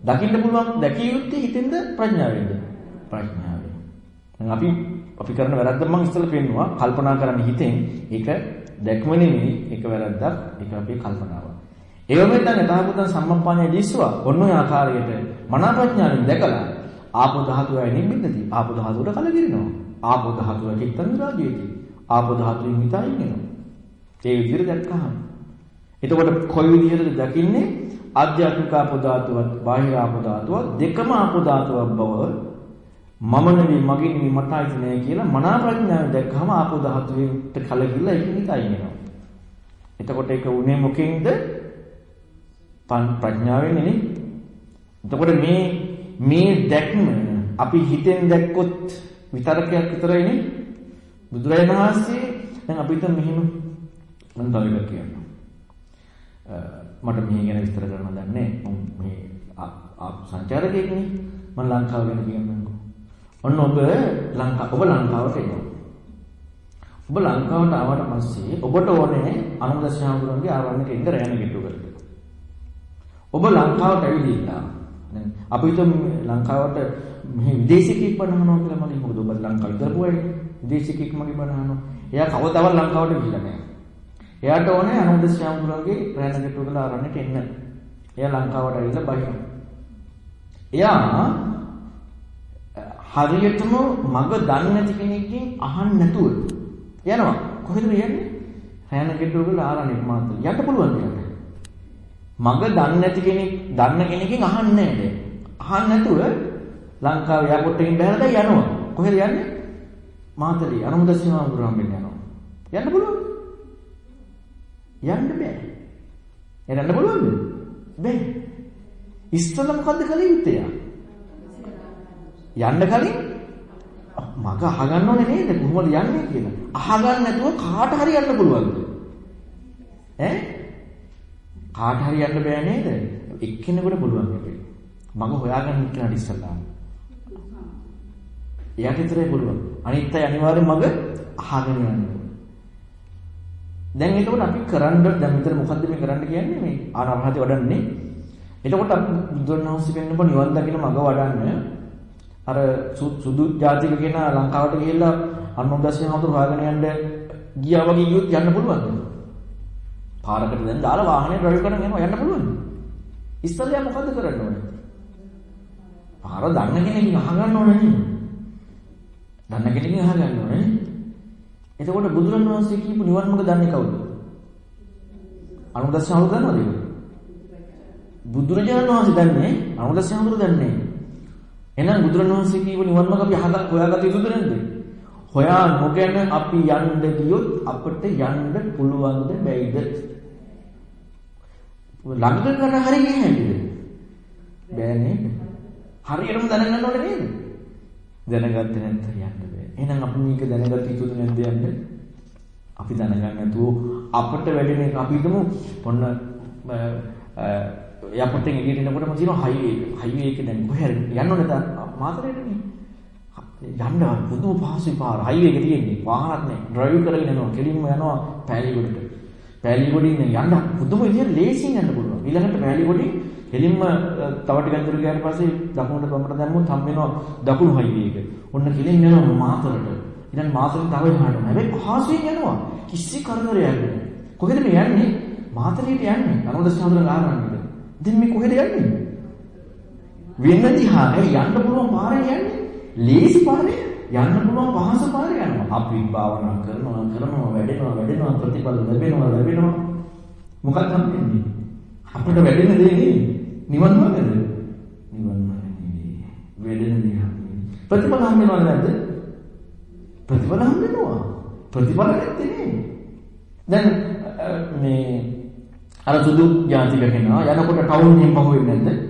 දකින්න පුළුවන් දැකිය යුත්තේ හිතෙන්ද ප්‍රඥාවෙන්ද? ප්‍රඥාවෙන්. දැන් අපි අපි කරන වැරද්ද මම ඉස්සෙල්ලා පෙන්නුවා කල්පනා කරන්න හිතෙන් ඒක දැක්ම නෙමෙයි ඒක වැරද්දක් ඒක අපේ කල්පනාව. ඒ වගේම තමයි යථාභූතං සම්මප්පාණය දිස්වා ඔන්න ඔය ආකාරයට මනා ප්‍රඥාවෙන් දැකලා ආපෝ ධාතුවයි නිබ්බින්දති. ආපෝ ධාතුවට කලකිරිනවා. ආපෝ ධාතුව චිත්තං විරාජයති. ආපෝ ධාතුවෙන් හිතයින් වෙනවා. ඒ විදිහට දැක්කහම. එතකොට කොයි විදිහටද දකින්නේ? ආධ්‍යාත්මික ආපෝ ධාතුවත් බාහිර ආපෝ ධාතුවත් දෙකම ආපෝ ධාතුවක් බව මම නෙවෙයි මගේ නෙවෙයි මට ආයිති නෑ කියලා මනා ප්‍රඥාව දැක්කහම ආපෝ ධාතුවේට කලකිරලා ඒක හිතයින් වෙනවා. එතකොට ඒක උනේ මොකෙන්ද? ප්‍රඥාවෙන් නේ. එතකොට මේ මේ දැක්ම අපි හිතෙන් දැක්කොත් විතරකයක් විතරයිනේ බුදුරජාණන් වහන්සේ දැන් අපි හිතමු මෙහෙම මම තව එකක් කියන්නම්. මට මේ ගැන විස්තර කරන්න දන්නේ මේ සංචාරකයෙක් නේ. මම ලංකාව ගැන කියන්නම්කෝ. ඔන්න ඔබ ලංකා ඔබ ලංකාවට එනවා. ඔබ ලංකාවට ආවට පස්සේ ඔබට ඕනේ අනුදශාමුදුරන්ගේ ආරණ්‍යක ඉඳ රැණ ගෙටුවකට. ඔබ ලංකාවට ඇවිල්ලා දැන් අපි හිතමු ලංකාවට මේ විදේශිකෙක් බනහනවා කියලා මම මොකද ඔබ ලංකාවේ ඉඳපුවයි විදේශිකෙක් මගේ බනහනවා. එයා කවදාවත් ලංකාවට ගිහිල්ලා නැහැ. එයාට ඕනේ අනුදශාමුදුරන්ගේ රැණ ගෙටුවකට ආරණ්‍යක එන්න. එයා ලංකාවට ඇවිල්ලා බහිනවා. එයා හරියටම මග දන්නේ නැති කෙනෙක්ගෙන් අහන්න නැතුව යනවා. කොහෙද යන්නේ? රැණ ගෙඩුවල ආරණ්‍ය මාත්‍ර. යන්න පුළුවන් කියලා. මග දන්නේ නැති කෙනෙක් දන්න කෙනකින් අහන්නේ නැහැ. අහන්න නැතුව ලංකාවේ එයාපෝට් එකෙන් බහැලා යනවා. කොහෙද යන්නේ? මාතලේ අනුමුදස්සීමා ගුරුම්බෙන් යනවා. යන්න පුළුවන්. යන්න බෑ. යන්න පුළුවන්ද? බෑ. ඉස්සෙල්ලා මොකද්ද කළ යුත්තේ? යන්න කලින් මග අහගන්න ඕනේ නේද කොහොමද යන්නේ කියලා. අහගන්න නැතුව කාට හරි යන්න පුළුවන්ද? ඈ? කාට හරි යන්න බෑ නේද? එක්කෙනෙකුට පුළුවන් හැබැයි. මග හොයාගන්න ඉක්කනට ඉස්සල්ලා. එයාට විතරයි පුළුවන්. අනිත් අය අනිවාර්යෙන් මග අහගෙන යන්න දැන් එතකොට අපි කරන්න දැන් මෙතන මොකද්ද මේ කරන්න කියන්නේ මේ ආනාපානහති වඩන්නේ. එතකොට අපි බුදුන් වහන්සේ කියනකො නිවන් දකින්න මග වඩන්න අර සුදු ජාතික කෙනා ලංකාවට ගිහිල්ලා අනුන්දස්සේ හඳුර හොයාගෙන යන්න ගියා වගේ යුත් යන්න පුළුවන්ද? පාරකට දැන් දාලා වාහනේ ඩ්‍රයිව් කරගෙන යනවා යන්න පුළුවන්. ඉස්සල්ලා මොකද කරන්න ඕනේ? පාර දන්න කෙනෙක්ගෙන් අහගන්න ඕනේ නේද? දන්න කෙනෙක්ගෙන් අහගන්න ඕනේ. එතකොට බුදුරණවහන්සේ කියපු නිවන් මාර්ග දන්නේ කවුද? අනුදස්සහවු දන්නවද ඒක? බුදුරජාණන් වහන්සේ දන්නේ අනුදස්සහවුරු දන්නේ. එහෙනම් බුදුරණවහන්සේ කියපු නිවන් මාර්ග අපි අහග හොයාගත යුතුද නැද්ද? හොයා නොගෙන අපි යන්න ගියොත් අපිට යන්න පුළුවන්ද බැයිද? ළඟ කරන හරිය නේද? බෑ නේද? හරියටම දැනගන්න ඕනේ නේද? දැනගත්තේ නැත්නම් යන්න බෑ. එහෙනම් අපි මේක දැනගත යුතුද නැද්ද යන්න? අපි දැනගන්න නැතුව අපිට වැඩෙන එක අපි හිතමු ඔන්න එයාපෝට් එකේ එළියට එනකොටම තියෙනවා හයිවේ එක. හයිවේ එකේ දැන් කොහේ හරි යන්න ඕනේ දැන් මාතරේටනේ. යන්න පුදුම පහසුයි පාර හයිවේ එක තියෙන්නේ. වාහනත් නෑ. ඩ්‍රයිව් කරගෙන යනවා. කෙලින්ම යනවා පෑලිගොඩට. පෑලිගොඩින් යන්න පුදුම විදියට ලේසියෙන් යන්න පුළුවන්. ඊළඟට පෑලිගොඩින් එලින්ම තව ටිකක් දුර ගියාට පස්සේ දකුණට වමට දැම්මොත් හම් වෙනවා දකුණු හයිවේ එක. ඔන්න කෙලින් යනවා මාතරට. ඊළඟ මාතරෙන් තව එහාට. හැබැයි පහසුවෙන් යනවා. කිසි කරදරයක් නැහැ. කොහෙද මේ යන්නේ? මාතරේට යන්නේ. අනුදස් හඳුන ගන්නන්නේ. ඉතින් මේ කොහෙද යන්නේ? වෙන දිහා යන්න පුළුවන් පාරේ යන්නේ. ලේසි පාරේ යන්න පුළුවන් පහසු පාරේ යනවා. අපි භාවනා කරනවා කරනවා වැඩෙනවා වැඩෙනවා ප්‍රතිඵල ලැබෙනවා ලැබෙනවා. මොකක්ද හම්බෙන්නේ? අපිට වැඩෙන දේ නෙවෙයි. නිවන් මාර්ගද? නිවන් මාර්ග නෙවෙයි. වැඩෙන දේ හම්බෙන්නේ. ප්‍රතිඵල හම්බෙනවද නැද්ද? ප්‍රතිඵල හම්බෙනවා. ප්‍රතිඵල නැත්තේ නේ. දැන් මේ අර සුදු යාන්ත්‍රික කෙනා යනකොට ටවුන් එකෙන් පහුවෙන්නේ නැද්ද?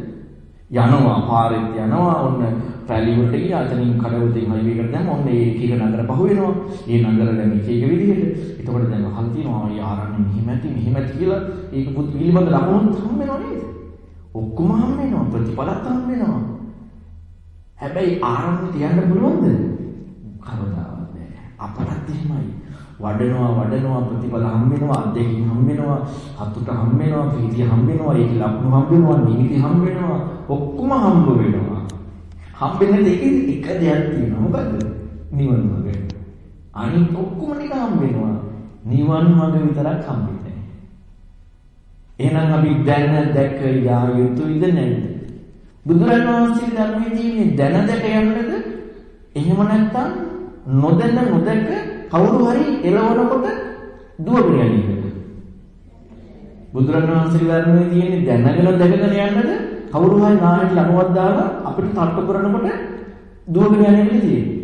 යනවා පාරෙත් යනවා ඔන්න පැලිවට ගියා එතනින් කඩවතින් හයිවේ එකට දැම්ම ඔන්න ඒ කීක නගර පහුවෙනවා. ඒ නගර දැන් එක එක විදිහට. එතකොට දැන් අහල් තියෙනවා ආ ආරන්නේ මෙහිමැති මෙහිමැති කියලා ඒක පුත් පිළිබඳ ලකුණුත් හම් වෙනවා නේද? ඔක්කොම හම් වෙනවා ප්‍රතිඵලත් හම් වෙනවා. හැබැයි ආරම්භය තියන්න පුළුවන්ද? කවදාවත් නෑ. අපරත් එහෙමයි. වඩනවා වඩනවා ප්‍රතිඵල හම් වෙනවා අධ්‍යක්ෂින් හම් වෙනවා හතුට හම් වෙනවා ප්‍රීතිය හම් වෙනවා ඒක ලකුණු හම් වෙනවා නිමිති හම් වෙනවා ඔක්කොම හම්බ වෙනවා හම්බෙන්න දෙකේ එක දෙයක් තියෙනවා මොකද්ද නිවන් මාර්ගය අනිත් ඔක්කොම ටික හම් වෙනවා නිවන් මාර්ග විතරක් හම්බෙන්නේ එහෙනම් අපි දැන දැක යා යුතුයිද නැද්ද බුදුරජාණන් වහන්සේ ධර්මයේ තියෙන්නේ දැන දැක යන්නද එහෙම නැත්නම් නොදැන නොදැක කවුරු හරි එළවනකොට දුවගෙන යන එක. බුදුරණවහන්සේ ධර්මයේ තියෙන්නේ දැනගෙන දැකගෙන යන්නද කවුරු හරි නාමයට ලනුවක් දාලා අපිට තට්ටු කරනකොට දුවගෙන යන එකද තියෙන්නේ.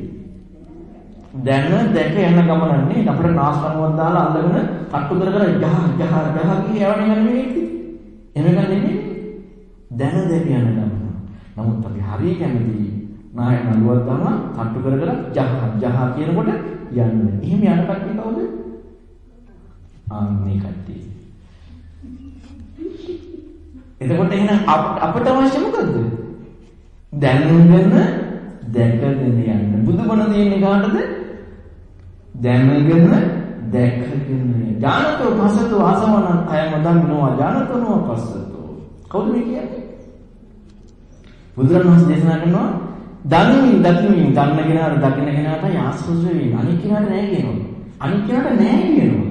දැන දැක යන ගමනන්නේ අපිට නාස් ලනුවක් දාලා අල්ලගෙන තට්ටු කර කර ජහ ජහ ජහ කියන යවන යන නෙමෙයි. එහෙම නෙමෙයි. දැන දැක යන ගමන. නමුත් අපි හරිය කැමති නාය නළුවක් දාලා තට්ටු කර කර ජහ ජහ කියනකොට යන්න. එහෙම යන කට්ටිය කවුද? අන්නේ කට්ටිය. එතකොට එහෙනම් අපට අවශ්‍ය මොකද්ද? දැනගෙන දැකගෙන යන්න. බුදුබණ තියෙන්නේ කාටද? දැනගෙන දැකගෙන. ඥානතෝ පසතෝ ආසවන කයම දන්නවා ඥානතෝ පසතෝ. කවුද මේ කියන්නේ? බුදුරණවහන්සේ දේශනා කරනවා දනිමින් දකිමින් දන්න කෙනාට දකින කෙනාට ආස්වාද වෙන්නේ අනික් කෙනාට නෑ කියනවා. අනික් කෙනාට නෑ කියනවා.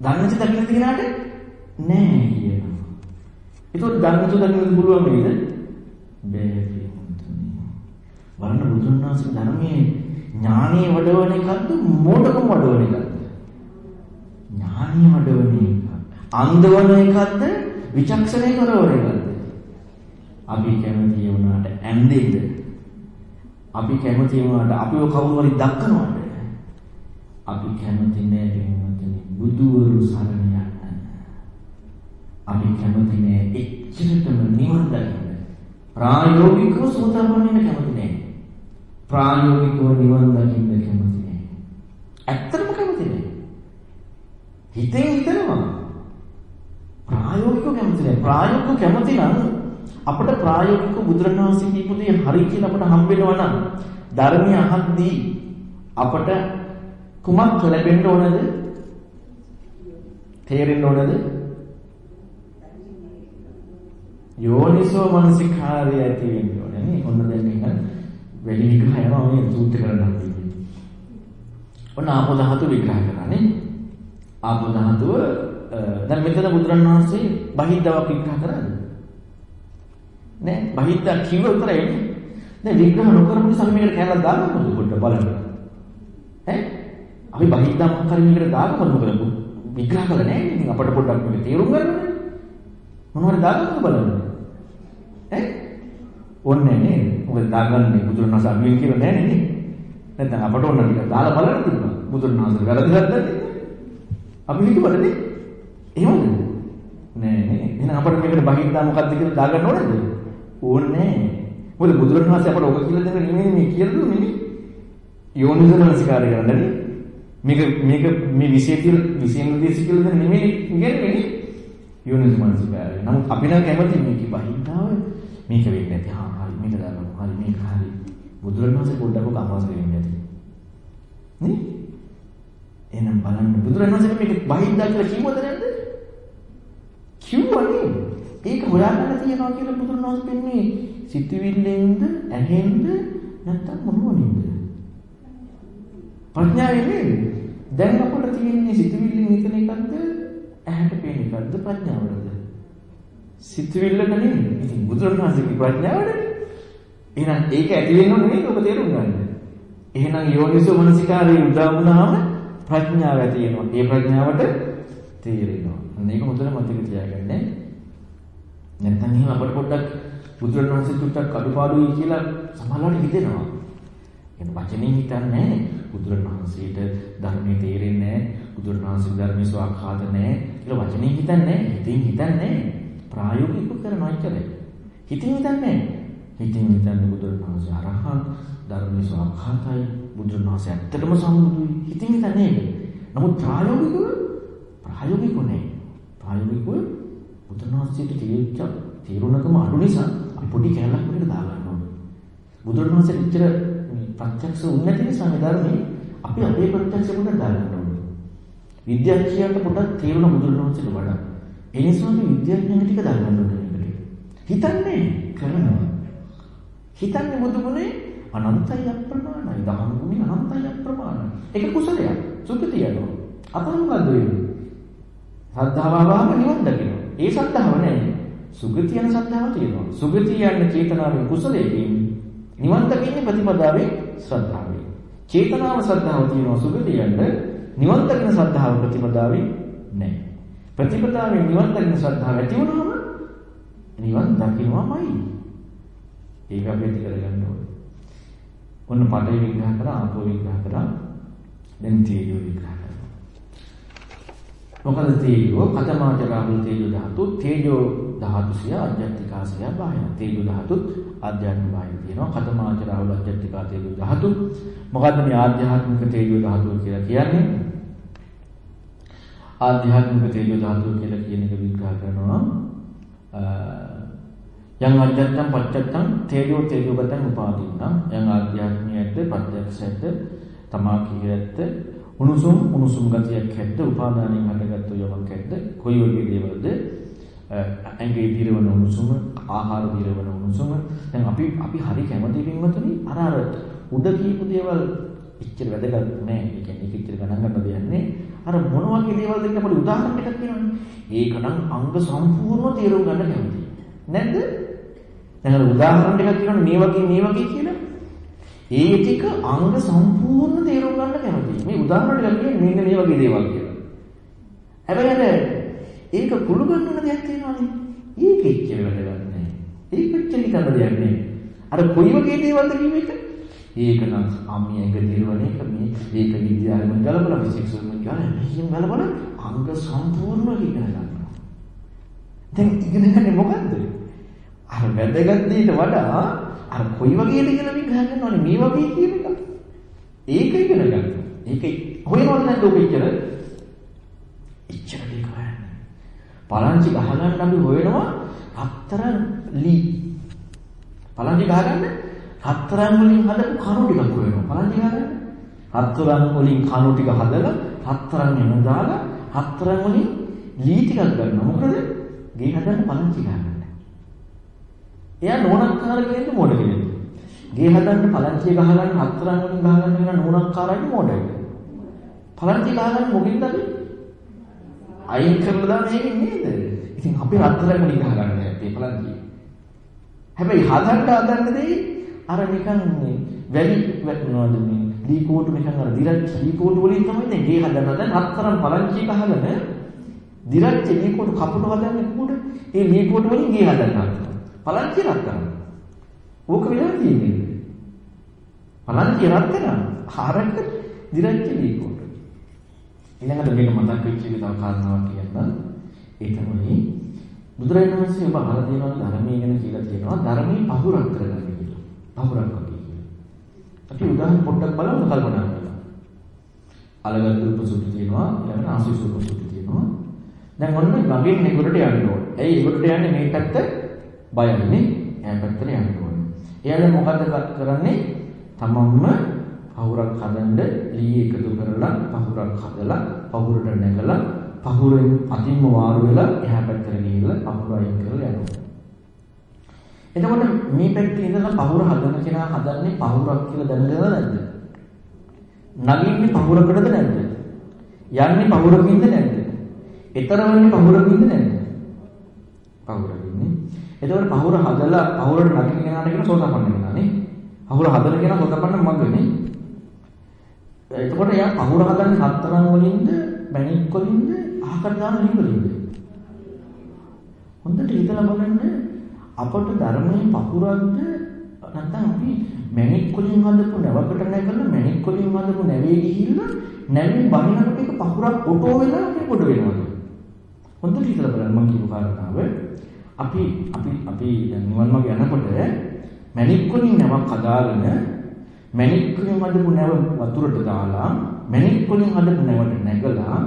දන්නච දකින කෙනාට නෑ කියනවා. ඒතකොට දන්නච දකින්න පුළුවන් නේද? බෑ කියනවා. වරණ බුදුන් වහන්සේ ධර්මයේ ඥානීය වඩවන එකක්ද මෝඩකම වඩවන එකක්ද? ඥානීය වඩවන එක. අන්ධවන එකක්ද විචක්ෂණය කරවන එකක්ද? අපි කැමති වුණාට ඇන්දෙන්න. අපි කැමති වුණාට අපිව කවුරු හරි දක්කනවාට. අපි කැමති නෑ දෙන්නතනි බුදුවරු සරණ යන්න. අපි කැමති නෑ එච්චරටම නිවන් දකින්න. ප්‍රායෝගිකව සෝතාපන්න වෙන්න කැමති නෑ. ප්‍රායෝගිකව නිවන් දකින්න කැමති නෑ. ඇත්තටම කැමති නෑ. හිතෙන් හිතනවා. ප්‍රායෝගිකව කැමති නෑ. ප්‍රායෝගිකව කැමති නම් අපිට ප්‍රායෝගික බුදුරණවහන්සේ කියපු දේ හරි කියලා අපිට හම්බ වෙනවා නම් ධර්මය අහද්දී අපට කුමක් ලැබෙන්න ඕනද? තේරෙන්න ඕනද? යෝනිසෝ මනසිකාරය ඇති වෙන්න ඕනේ නේ. ඔන්න දැන් මේක වැඩි විග්‍රහ යනවා මේ සූත්‍ර කරන්න තියෙන්නේ. ඔන්න ආපෝ ධාතු විග්‍රහ කරන්නේ. ආපෝ ධාතුව දැන් මෙතන බුදුරණවහන්සේ බහිද්දාවක් විග්‍රහ කරාද? නෑ බහිද්දා කිව්ව උතරයි එන්නේ. දැන් විග්‍රහ නොකරපු නිසා මේකට කැලලා දාගන්නද පොඩ්ඩ බලන්න. ඈ අපි බහිද්දා මොකක් හරි මේකට දාගමු මොකද විග්‍රහ කළා නෑ ඉතින් අපිට පොඩ්ඩක් මේක තේරුම් ගන්න ඕනේ. මොනවද දාගන්නද බලන්න. ඈ ඕනේ නේද? මොකද දාගන්නේ බුදුරණවහන්සේ අභියෙන් කියලා නෑ නේ. නැත්නම් අපට ඕන ටික දාලා බලන්න තිබුණා. බුදුරණවහන්සේ වැරදිලත් නැද්ද? අපි හිතුවද නේ? එහෙමද? නෑ නේ. එහෙනම් අපිට මේකට බහිද්දා මොකද්ද කියලා දාගන්න ඕනේද? ඕනේ නෑ. මොකද බුදුරණවහන්සේ අපට ඔබ කියලා දෙන්න නෙමෙයි මේ කියලා දුන්නේ නේ. යෝනිසෝමනසිකාරය කරන්නේ නේ. මේක මේක මේ විශේෂ කියලා විශේෂ නිදේශ කියලා දෙන්න නෙමෙයි ඉගෙනන්නේ නේ. යෝනිසෝමනසිකාරය. නමුත් අපි නම් කැමති මේක බහිද්දාව මේක වෙන්නේ නැති. හා හරි මේක දාගන්න. හරි මේක හරි. බුදුරණවහන්සේ පොඩ්ඩක් ඔක අමාරු වෙන්නේ නැති. නේ? එහෙනම් බලන්න බුදුරණවහන්සේ මේක බහිද්දා කියලා කිව්වද නැද්ද? කිව්වනේ. ඒක හොයාගන්න තියනවා කියලා බුදුරණවහන්සේ පෙන්නේ සිතුවිල්ලෙන්ද ඇහෙන්ද නැත්නම් මොනවනින්ද? ප්‍රඥාවෙන් නේද? දැන් අපිට තියෙන්නේ සිතුවිල්ලෙන් හිතන එකක්ද ඇහැට පේන එකක්ද ප්‍රඥාවටද? සිතුවිල්ලක නෙමෙයි. ඉතින් බුදුරණවහන්සේගේ ප්‍රඥාවටනේ. එහෙනම් ඒක ඇති වෙනව නෙමෙයි ඔබ තේරුම් ගන්න. එහෙනම් යෝනිසෝ මනසිකාරයේ උදා වුණාම ප්‍රඥාව ඇති වෙනවා. ඒ ප්‍රඥාවට තේරෙනවා. මේක හොඳට මතක තියාගන්න. නැත්නම් එහෙම අපිට පොඩ්ඩක් බුදුරණවහන්සේ තුට්ටක් අඩුපාඩුයි කියලා සමහරවිට හිතෙනවා. එන වචනේ හිතන්නේ නැහැ. බුදුරණවහන්සේට ධර්මයේ තේරෙන්නේ නැහැ. බුදුරණවහන්සේ ධර්මයේ ස්වාඛාත නැහැ කියලා වචනේ හිතන්නේ නැහැ. හිතින් හිතන්නේ නැහැ. ප්‍රායෝගිකව කරනවා කියලා. හිතින් හිතන්නේ නැහැ. හිතින් හිතන්නේ බුදුරණවහන්සේ අරහන් ධර්මයේ ස්වාඛාතයි බුදුරණවහන්සේ ඇත්තටම සම්බුදුයි. හිතින් හිතන්නේ නැහැ. නමුත් ප්‍රායෝගිකව ප්‍රායෝගිකව නැහැ. ප්‍රායෝගිකව බුදුරණවහන්සේට තේරිච්ච තේරුණකම අඩු නිසා අපි පොඩි කැලලක් වලට දාගන්න ඕනේ. බුදුරණවහන්සේ ඉච්චර ප්‍රත්‍යක්ෂ වුණ නැති නිසා මේ ධර්මයේ අපි අපේ ප්‍රත්‍යක්ෂ වුණ දාගන්න ඕනේ. විද්‍යාඥයන්ට පොඩක් තේරුණ බුදුරණවහන්සේට වඩා. ඒ නිසා අපි විද්‍යාඥයන් ටික දාගන්න ඕනේ මේකට. හිතන්නේ කරනවා. හිතන්නේ බුදුගුණේ අනන්තයි අප්‍රමාණයි. දහම් ගුණේ අනන්තයි අප්‍රමාණයි. ඒක කුසලයක්. සුඛතියනවා. අතන මොකද්ද වෙන්නේ? සද්ධාවවම නිවන් දකිනවා. ඒ සද්ධාව නෑ. සුගතිය යන සද්ධාව තියෙනවා. සුගතිය යන චේතනාවෙන් කුසලයෙන් නිවන් දකින්නේ ප්‍රතිපදාවේ ශ්‍රද්ධාවෙන්. චේතනාව ශ්‍රද්ධාව තියෙනවා සුගතිය යන නිවන් දකින ශ්‍රද්ධාව ප්‍රතිපදාවේ නෑ. ප්‍රතිපදාවේ නිවන් දකින ශ්‍රද්ධාව ඇති වුණාම නිවන් දකින්නමයි. ඒක අපි ඇති කරගන්න ඕනේ. ඔන්න පඩේ විග්‍රහ කරා ආපෝ විග්‍රහ කරා දැන් තේජෝ විග්‍රහ මොකද තේජෝ? කතමාච රාහුල තේජෝ ධාතු තේජෝ ධාතුසිය අධ්‍යාත්මිකාසිය බාහිර. තේජෝ ධාතු ආධ්‍යාත්මික බාහිර තියෙනවා. කතමාච රාහුල අධ්‍යාත්මිකා තේජෝ ධාතු. මොකද්ද මේ ආධ්‍යාත්මික තේජෝ ධාතුව කියලා කියන්නේ? ආධ්‍යාත්මික තේජෝ ධාතුව කියලා කියන එක විග්‍රහ කරනවා. යම් අධ්‍යාත්ම පච්චත්තං තේජෝ තේජෝගතං උපාදීනං. යම් ආධ්‍යාත්මයට ප්‍රත්‍යක්ෂයට තමා කියැත්ත උණුසුම් උණුසුම් ගතියක් හැද්ද උපාදානයෙන් හටගත්තු යමක් හැද්ද කොයි වගේ දේවල්ද? ඇඟේ දිරවන උණුසුම ආහාර දිරවන උණුසුම. දැන් අපි අපි හරි කැමති පින්වතුනි අර අර උඩ කියපු දේවල් ඉච්චර වැදගත් නෑ. ඒ කියන්නේ ඒක ඉච්චර ගණන් ගන්න දෙයක් නෑ. අර මොන වගේ දේවල්ද කියලා පොඩි උදාහරණ ටිකක් කියනවනේ ඒක නම් අංග සම්පූර්ණව තේරුම් ගන්න කැමතියි. නැද්ද? දැන් අර උදාහරණ ටිකක් කියනවනේ මේ වගේ මේ වගේ කියලා ඒ ටික අංග සම්පූර්ණ තේරුම් ගන්න කැමතියි. මේ උදාහරණයක් කියන්නේ මෙන්න මේ වගේ දේවල් කියලා. හැබැයි අර ඒක කුළු ගන්නන දෙයක් තියෙනවානේ. ඒක එච්චර වැදගත් නෑ. ඒක එච්චර හිතන්න දෙයක් නෑ. අර කොයි වගේ දේවල්ද කියව එක? ඒක නම් අම්මිය එක දිරවන එක මේ ඒක විද්‍යාවෙන් ගලපලා ෆිසික්ස් වලින් ගලන මෙහිම ගලපලා අංග සම්පූර්ණව ඉගෙන ගන්නවා. දැන් ඉගෙන ගන්නේ මොකද්ද? අර වැදගත් දෙයට වඩා අර කොයි වගේද කියලා විග්‍රහ කරනවානේ මේ වගේ කියන එක. ඒක ඉගෙන ගන්න. ඒක හොයනවද නැද්ද ඔබ ඉච්චර? ඉච්චර දෙක හොයන්නේ. පලංචි ගහගන්න අපි හොයනවා හතරන් ලී. පලංචි ගහගන්න හතරන් වලින් හදපු කණු ටිකක් හොයනවා. පලංචි ගහගන්න. හතරන් වලින් කණු ටික හදලා හතරන් එන දාලා හතරන් වලින් ලී ටිකක් ගන්නවා. මොකද? ගේ හදන්න පලංචි ගන්න. එයා නෝනක්කාර කෙනෙක්ද මොඩ කෙනෙක්ද? ගේ හදන්න පලංචිය ගහගන්න හතරන් වලින් ගහගන්න වෙන නෝනක්කාරයි මොඩයි. පලංචි ගහගන්න මොකින්ද අපි? අයින් කරලා දාන එකෙන් නේද? ඉතින් අපි රත්තරන් වලින් ගහගන්න හැටි බලන්න. හැබැයි හදන්න හදන්න දෙයි අර නිකන් මේ වැලි මොනවද මේ ලී කෝටු නිකන් අර දිරච්ච ලී කෝටු වලින් තමයි දැන් ගේ හදන්න හදන රත්තරන් පලංචි ගහගෙන දිරච්ච ලී කෝටු කපුට හදන්නේ කොහොමද? ඒ ලී කෝටු වලින් ගේ හදන්න හදන. පලංචි රත්තරන්. ඕක වෙලා තියෙන්නේ. පලංචි රත්තරන්. හරක දිරච්ච ලී කෝටු. ඊළඟට මේක මතක් වෙච්ච එක තව කාරණාවක් කියන්න. ඒ තමයි බුදුරජාණන් වහන්සේ ඔබ අහලා තියෙනවා ධර්මයේ ගැන කියලා තියෙනවා ධර්මයේ පහුරක් කරගන්න කියලා. පහුරක් වගේ කියලා. අපි උදාහරණ පොඩ්ඩක් බලමු කල්පනා කරලා. අලගත් උපසුටි තියෙනවා ඊළඟට ආශිස් උපසුටි තියෙනවා. දැන් ඔන්න ගඟෙන් නෙගොඩට යන්න ඕනේ. ඇයි ඒගොඩට යන්නේ මේ පැත්ත බයන්නේ? එහා පැත්තට යන්න ඕනේ. එයාලා මොකද කරන්නේ? තමන්ම පහුරක් හදන්න ලී එකතු කරලා පහුරක් හදලා පහුරට නැගලා පහුරෙන් අතින්ම වාරු වෙලා එහා පැත්තට ගිහිල්ලා පහුර අයින් කරලා යනවා. එතකොට මේ පැත්තේ ඉඳලා පහුර හදන කෙනා හදන්නේ පහුරක් කියලා දැනගද නැද්ද? නගින්නේ පහුරකටද නැද්ද? යන්නේ පහුරකින්ද නැද්ද? ඊතර වෙන්නේ පහුරකින්ද නැද්ද? පහුරකින්නේ. එතකොට පහුර හදලා පහුරට නගින කෙනාට කියන සෝතපන්න කෙනා නේ. පහුර හදන කෙනා සෝතපන්න මගනේ. එතකොට එයා පහුර හදන්නේ හතරන් වලින්ද මැණික් වලින්ද අහකට දාන ලී වලින්ද? හොඳට හිතලා බලන්න අපට ධර්මයේ පහුරක්ද නැත්නම් අපි මැණික් වලින් හදපු නැවකට නැගලා මැණික් වලින් හදපු නැවේ ගිහිල්ලා නැවේ බහිනකොට ඒක පහුරක් ඔටෝ වෙලා අපේ පොඩ වෙනවද? හොඳට හිතලා බලන්න මම කියපු කාරණාව. අපි අපි අපි දැන් නිවන් මාර්ග යනකොට මැණික් වලින් නැවක් හදාගෙන මැණික් වලින් හදපු නැව වතුරට දාලා මැණික් වලින් හදපු නැවට නැගලා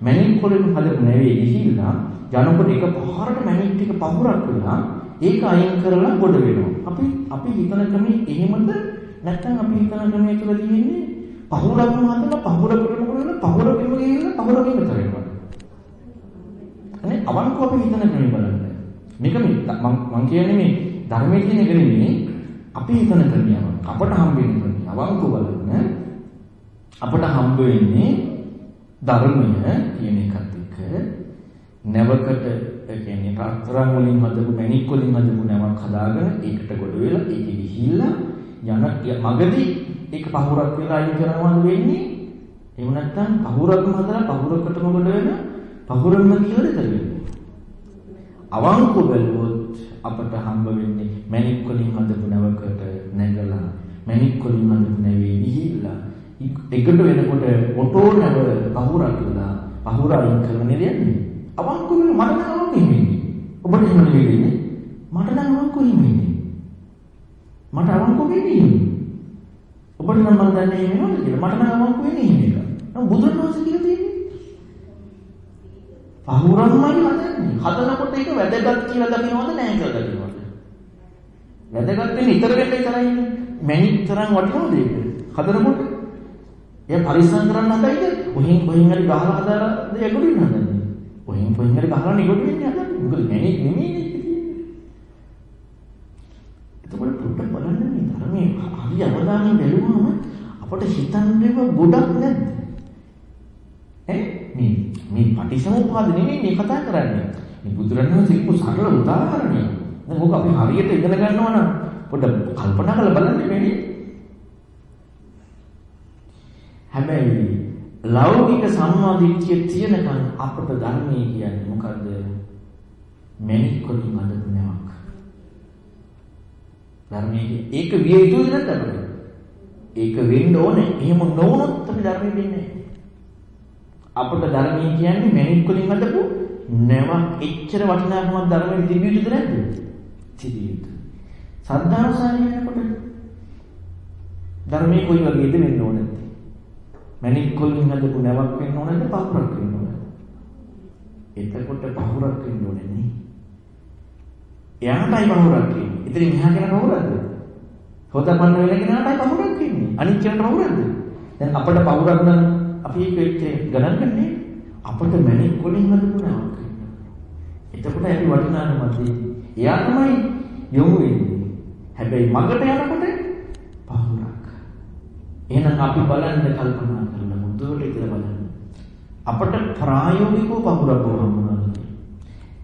මැණික් වලින් හදපු නැවේ ගිහිල්ලා යනකොට එක පහරට මැණික් ටික පහුරක් වෙලා ඒක අයින් කරලා ගොඩ වෙනවා. අපි අපි හිතන ක්‍රමේ එහෙමද නැත්නම් අපි හිතන ක්‍රමයේ තුල තියෙන්නේ පහුරක්ම හදලා පහුරකටම ගොඩ වෙලා පහුරකෙම ගිහිල්ලා පහුරකෙම කරේනවා. අනේ අවංකව අපි හිතන ක්‍රමේ බලන්න. මේක මම මම කියන්නේ මේ ධර්මයේ තියෙන එක නෙමෙයි අපි හිතන ක්‍රමියව. අපට හම්බ වෙන ක්‍රමිය. අවංකව බලන්න. අපට හම්බ වෙන්නේ ධර්මය කියන එකත් එක්ක නැවකට ඒ කියන්නේ රත්තරන් වලින් හදපු මැණික් වලින් හදපු නැවක් හදාගෙන ඒකට ගොඩ වෙලා ඒකෙ ගිහිල්ලා යන මගදී ඒක පහුරක් වෙලා අයින් කරනවද වෙන්නේ එහෙම නැත්නම් පහුරක්ම හදලා පහුරකටම ගොඩ වෙන පහුරන්න කියලා දෙතර අවංක බැලුවොත් අපට හම්බ වෙන්නේ මැණික් වලින් හදපු නැවකට නැගලා මැණික් වලින් හදපු නැවේ ගිහිල්ලා එකට වෙනකොට ඔටෝ නැව පහුරක් වෙලා පහුර අයින් කරන නේද යන්නේ අවංක වෙන මට නම් අවංක වෙන්නේ. ඔබට එහෙම නෙවෙයි වෙන්නේ. මට නම් අවංක වෙන්නේ. මට අවංක වෙන්නේ. ඔබට නම් මම දන්නේ එහෙම නේද කියලා. මට නම් අවංක වෙන්නේ එහෙම එක. නම් බුදුරණවහන්සේ කියලා තියෙන්නේ. පහුරන්මයි හදන්නේ. හදනකොට ඒක වැදගත් කියලා දකින්නවද නැහැ කියලා දකින්නවද? වැදගත් වෙන්නේ ඉතර වෙන්න ඉතරයි. මැණික් තරම් වටිනවද ඒක? හදනකොට එයා පරිස්සම් කරන්න හදයිද? කොහෙන් කොහෙන් හරි ගහලා හදාලා දෙයක් ගොඩින් හදන්නේ. කොහෙන් කොහෙන් හරි ගහලා නිකොට වෙන්නේ හදන්නේ. මොකද මැණික් නෙමෙයි එතකොට පොඩ්ඩක් බලන්න මේ ධර්මයේ හරි අවධානයෙන් බැලුවම අපට හිතන්නේව ගොඩක් නැද්ද? ඈ මේ මේ පටිසමුප්පාද නෙමෙයි මේ කතා කරන්නේ. මේ බුදුරණවහන්සේ කිව්ව සරල උදාහරණයක්. දැන් ඕක අපි හරියට ඉගෙන ගන්නවා නම් පොඩ්ඩක් කල්පනා කරලා බලන්න මේ හැබැයි ලෞකික සම්මාදිට්ඨිය තියෙනකන් අපට ධර්මයේ කියන්නේ මොකද්ද? මැණික් වලින් අඳපු නැවක්. ධර්මයේ ඒක විය යුතුද නැද්ද අපිට? ඒක වෙන්න ඕනේ. එහෙම නොවුනොත් අපි ධර්මයේ වෙන්නේ නැහැ. අපට ධර්මයේ කියන්නේ මැණික් වලින් අඳපු නැවක් එච්චර වටිනාකමක් ධර්මයේ තිබිය යුතුද නැද්ද? තිබිය යුතුයි. සද්ධානුසාරය යනකොට ධර්මයේ කොයි වගේද වෙන්න ඕනේ? මැණික් වලින් හදපු නැවක් වෙන්න ඕනද පහුරක් වෙන්න ඕනද? එතකොට පහුරක් වෙන්න ඕනේ නේ. එයාටයි පහුරක් වෙන්නේ. ඉතින් එහා කෙනා කවුරුද? හොතපන්න වෙන කෙනාටයි පහුරක් වෙන්නේ. අනිත් කෙනාට පහුරක්ද? දැන් අපිට පහුරක් නම් අපි ඒක ගණන් ගන්නේ අපිට මැණික් වලින් හදපු නැවක් වෙන්න. එතකොට ඇයි වටිනාකමක් දෙන්නේ? එයා තමයි යොමු වෙන්නේ. හැබැයි මගට යනකොට පහුරක්. එහෙනම් අපි බලන්න කල්පනා කරලා මුදුවට ඉතල බලන්න. අපට ප්‍රායෝගිකව පහුරක් වුණා.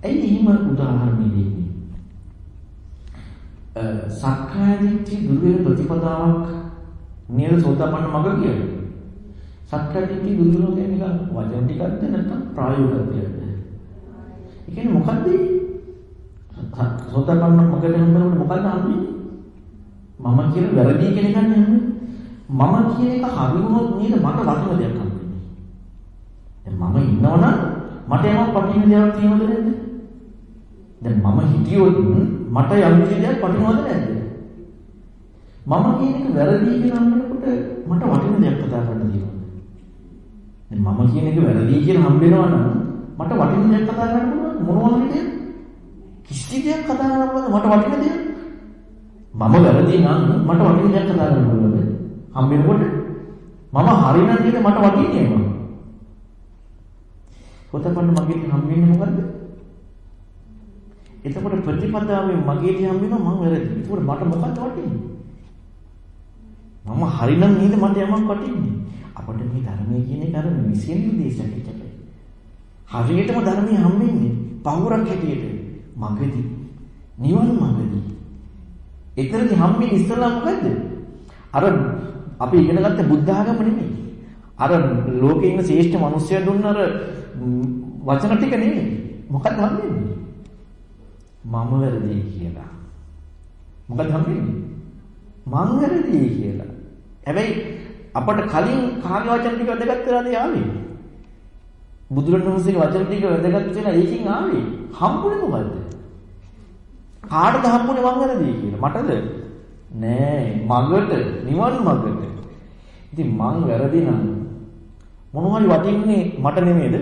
ඇයි එහෙම උදාහරණ දෙන්නේ? සක්කාය දිට්ඨි දුර වෙන ප්‍රතිපදාවක් නේද සෝතාපන්න මග කියන්නේ. සක්කාය දිට්ඨි දුර වෙන කියන්නේ නිකන් වචන ටිකක්ද නැත්නම් ප්‍රායෝගිකවද? ඒ කියන්නේ මොකද්ද? සෝතාපන්න මගට හම්බෙනකොට මොකද්ද හම්බෙන්නේ? මම කියන වැරදි කියන එක නෙමෙයි. මම කියන එක හරි වුණොත් නේද මට වටින දෙයක් හම්බෙන්නේ. දැන් මම ඉන්නවනම් මට යමක් වටින දෙයක් තියෙනවද නැද්ද? දැන් මම හිතියොත් මට යම් කිසි දෙයක් වටිනවද නැද්ද? මම කියන එක වැරදි කියලා හම්බෙනකොට මට වටින දෙයක් කතා කරන්න තියෙනවා. දැන් මම කියන එක වැරදි කියලා හම්බෙනවා නම් මට වටින දෙයක් කතා කරන්න පුළුවන් මොනවද දෙයක්? කිසි දෙයක් කතා කරන්න පුළුවන් මට වටින දෙයක්. මම වැරදි නම් මට වටින දෙයක් කතා කරන්න පුළුවන්. හම්බෙනකොට මම හරි නම් කියන මට වටින්නේ මොකක්ද? පොතපන්න මගෙන් හම්බෙන්නේ මොකද්ද? එතකොට ප්‍රතිපදාවේ මගේදී හම්බෙනවා මම වැරදි. එතකොට මට මොකක්ද වටින්නේ? මම හරිනම් නේද මට යමක් වටින්නේ. අපිට මේ ධර්මයේ කියන එක අර විශ්යෙන් දේශකෙට. හරියටම ධර්මයේ හම්බෙන්නේ පහුරක් හැටියට මගදී. නිවන මගදී. එතරම්දි හම්බෙන්නේ ඉස්සලා මොකද්ද? අර අපි ඉගෙන ගත්ත බුද්ධ ආගම නෙමෙයි. අර ලෝකේ ඉන්න ශ්‍රේෂ්ඨ මිනිස්සුන් දුන්න අර වචන ටික නෙමෙයි. මොකක්ද හම්බෙන්නේ? මම වැරදි කියලා. මොකද හම්බෙන්නේ? මං වැරදි කියලා. හැබැයි අපට කලින් කාගේ වචන ටික වැදගත් කරලාද ආවේ? බුදුරණවහන්සේගේ වචන ටික වැදගත් වෙලා ඒකෙන් ආවේ. හම්බුනේ මොකද්ද? කාටද හම්බුනේ මං වැරදි කියලා? මටද? නෑ මගට නිවන් මගට. ඉතින් මං වැරදි නම් මොනවා හරි වටින්නේ මට නෙමෙයිද?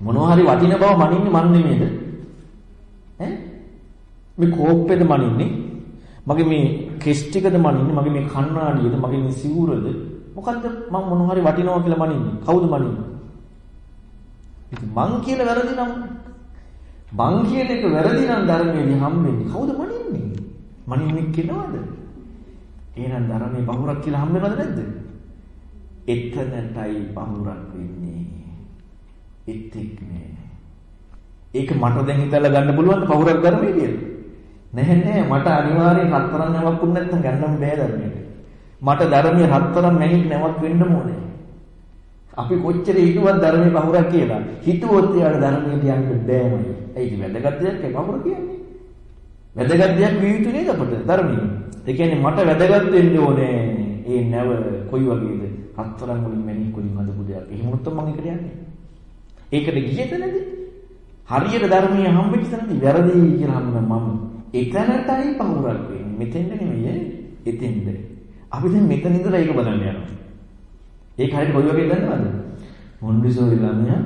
මොනවා හරි වටින බව මනින්නේ මන් නෙමෙයිද? ඈ මේ කෝප්පෙද මනින්නේ? මගේ මේ කෙස් ටිකද මනින්නේ? මගේ මේ කණ්ණාඩියද? මගේ මේ සිවුරද? මොකද්ද මම මොනවා හරි වටිනවා කියලා මනින්නේ? කවුද මනින්නේ? ඉතින් මං කියලා වැරදි නම් මං කියන එක වැරදි නම් ධර්මයේ හම්බෙන්නේ කවුද මනින්නේ? මනින්නේ කෙනාද? එහෙනම් ධර්මයේ බහුරක් කියලා හම්බෙනවද නැද්ද? එතනටයි බහුරක් වෙන්නේ. එතෙක් නෑ. ඒක මට දැන් හිතලා ගන්න පුළුවන්ද පහුරක් ධර්මයේ කියලා? නැහැ නෑ මට අනිවාර්යෙන් රත්තරන් නැවක් වුණ නැත්නම් ගන්නම බෑ ධර්මයට. මට ධර්මයේ රත්තරන් මැණික් නැවක් වෙන්න ඕනේ. අපි කොච්චර හිතුවත් ධර්මයේ පහුරක් කියලා. හිතුවොත් යාට ධර්මයට යන්න බෑමයි. ඒක වැදගත් දෙයක් ඒ පහුර කියන්නේ. වැදගත් දෙයක් විය යුතු නේද අපට ධර්මයේ. ඒ කියන්නේ මට වැදගත් වෙන්න ඕනේ. ඒ නැව කොයි වගේද? රත්තරන් වලින් මැණික් වලින් හදපු දෙයක්. එහෙම වුණොත් මම ඒකට යන්නේ. ඒකට ගියේද නැද? හරියට ධර්මයේ හම්බෙච්ච තැනදී වැරදි කියලා හම්බුනා මම. එතනටයි පහුරක් වෙන්නේ. මෙතෙන්ද නෙමෙයි එතෙන්ද. අපි දැන් මෙතන ඉඳලා ඒක බලන්න යනවා. ඒක හරියට කොයි වගේ දන්නවද? මොන්ඩිසෝරි ළමයා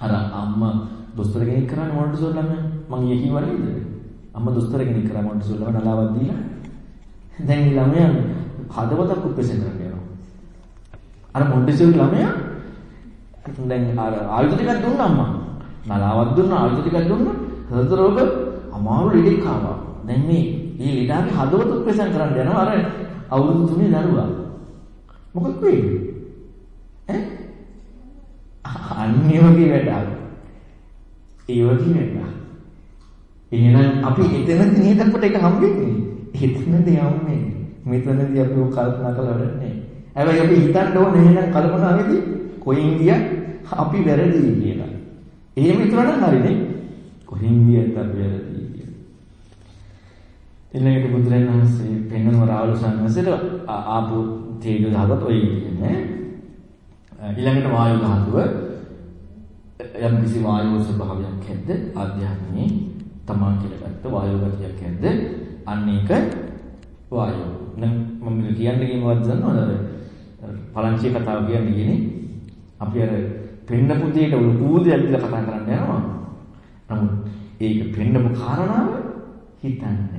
අර අම්මා දොස්තර කෙනෙක් කරන්නේ මොන්ඩිසෝරි ළමයා. මං ඊයේ කිව්වා නේද? අම්මා දොස්තර කෙනෙක් කරා මොන්ඩිසෝරි ළමයා නලාවක් දීලා. දැන් මේ ළමයා හදවතක් උප්පෙසෙන් කරන්න යනවා. අර මොන්ඩිසෝරි ළමයා දැන් අර ආයුධ ටිකක් දුන්නා අම්මා. නලාවක් දුන්නා ආයුධ ටිකක් දුන්නා. හෘද රෝග අමාරු ලෙඩෙක් ආවා. දැන් මේ මේ ලෙඩාගේ හදවත උප්පෙසන් කරන්න යනවා අර අවුරුදු 3 දරුවා. මොකද වෙන්නේ? ඈ? අන්නේ වගේ වැඩක්. ඒ වගේ වැඩක්. එහෙනම් අපි එතනදී නේද අපට ඒක හම්බෙන්නේ. එතනදී යන්නේ. මෙතනදී අපි ඔය කල්පනා කරලා වැඩන්නේ. හැබැයි අපි හිතන්න ඕනේ එහෙනම් කල්පනාවේදී කොයින් ගියා අපි වැරදි කියලා. එහෙම හිතුවනම් හරිනේ. කොහෙන් ගියත් අපි වැරදි කියලා. ඊළඟට බුදුරජාණන් වහන්සේ පෙන්වන රාහුල සංඝසෙට ආපු තේජ ධාතුවත් ඔය කියන්නේ. ඊළඟට වායු ධාතුව යම් කිසි වායු ස්වභාවයක් ඇද්ද ආධ්‍යාත්මී තමා කියලා ගත්ත වායු ගතියක් ඇද්ද අන්න ඒක වායු. නම් මම කියන්නේ මොකක්ද දන්නවද? පලංචි කතාව කියන්නේ ඉන්නේ අපි අර පෙන්නපු දෙයට උපූදයක් දිලා කතා කරන්න යනවා. නමුත් ඒක පෙන්නපු කාරණාව හිතන්නේ.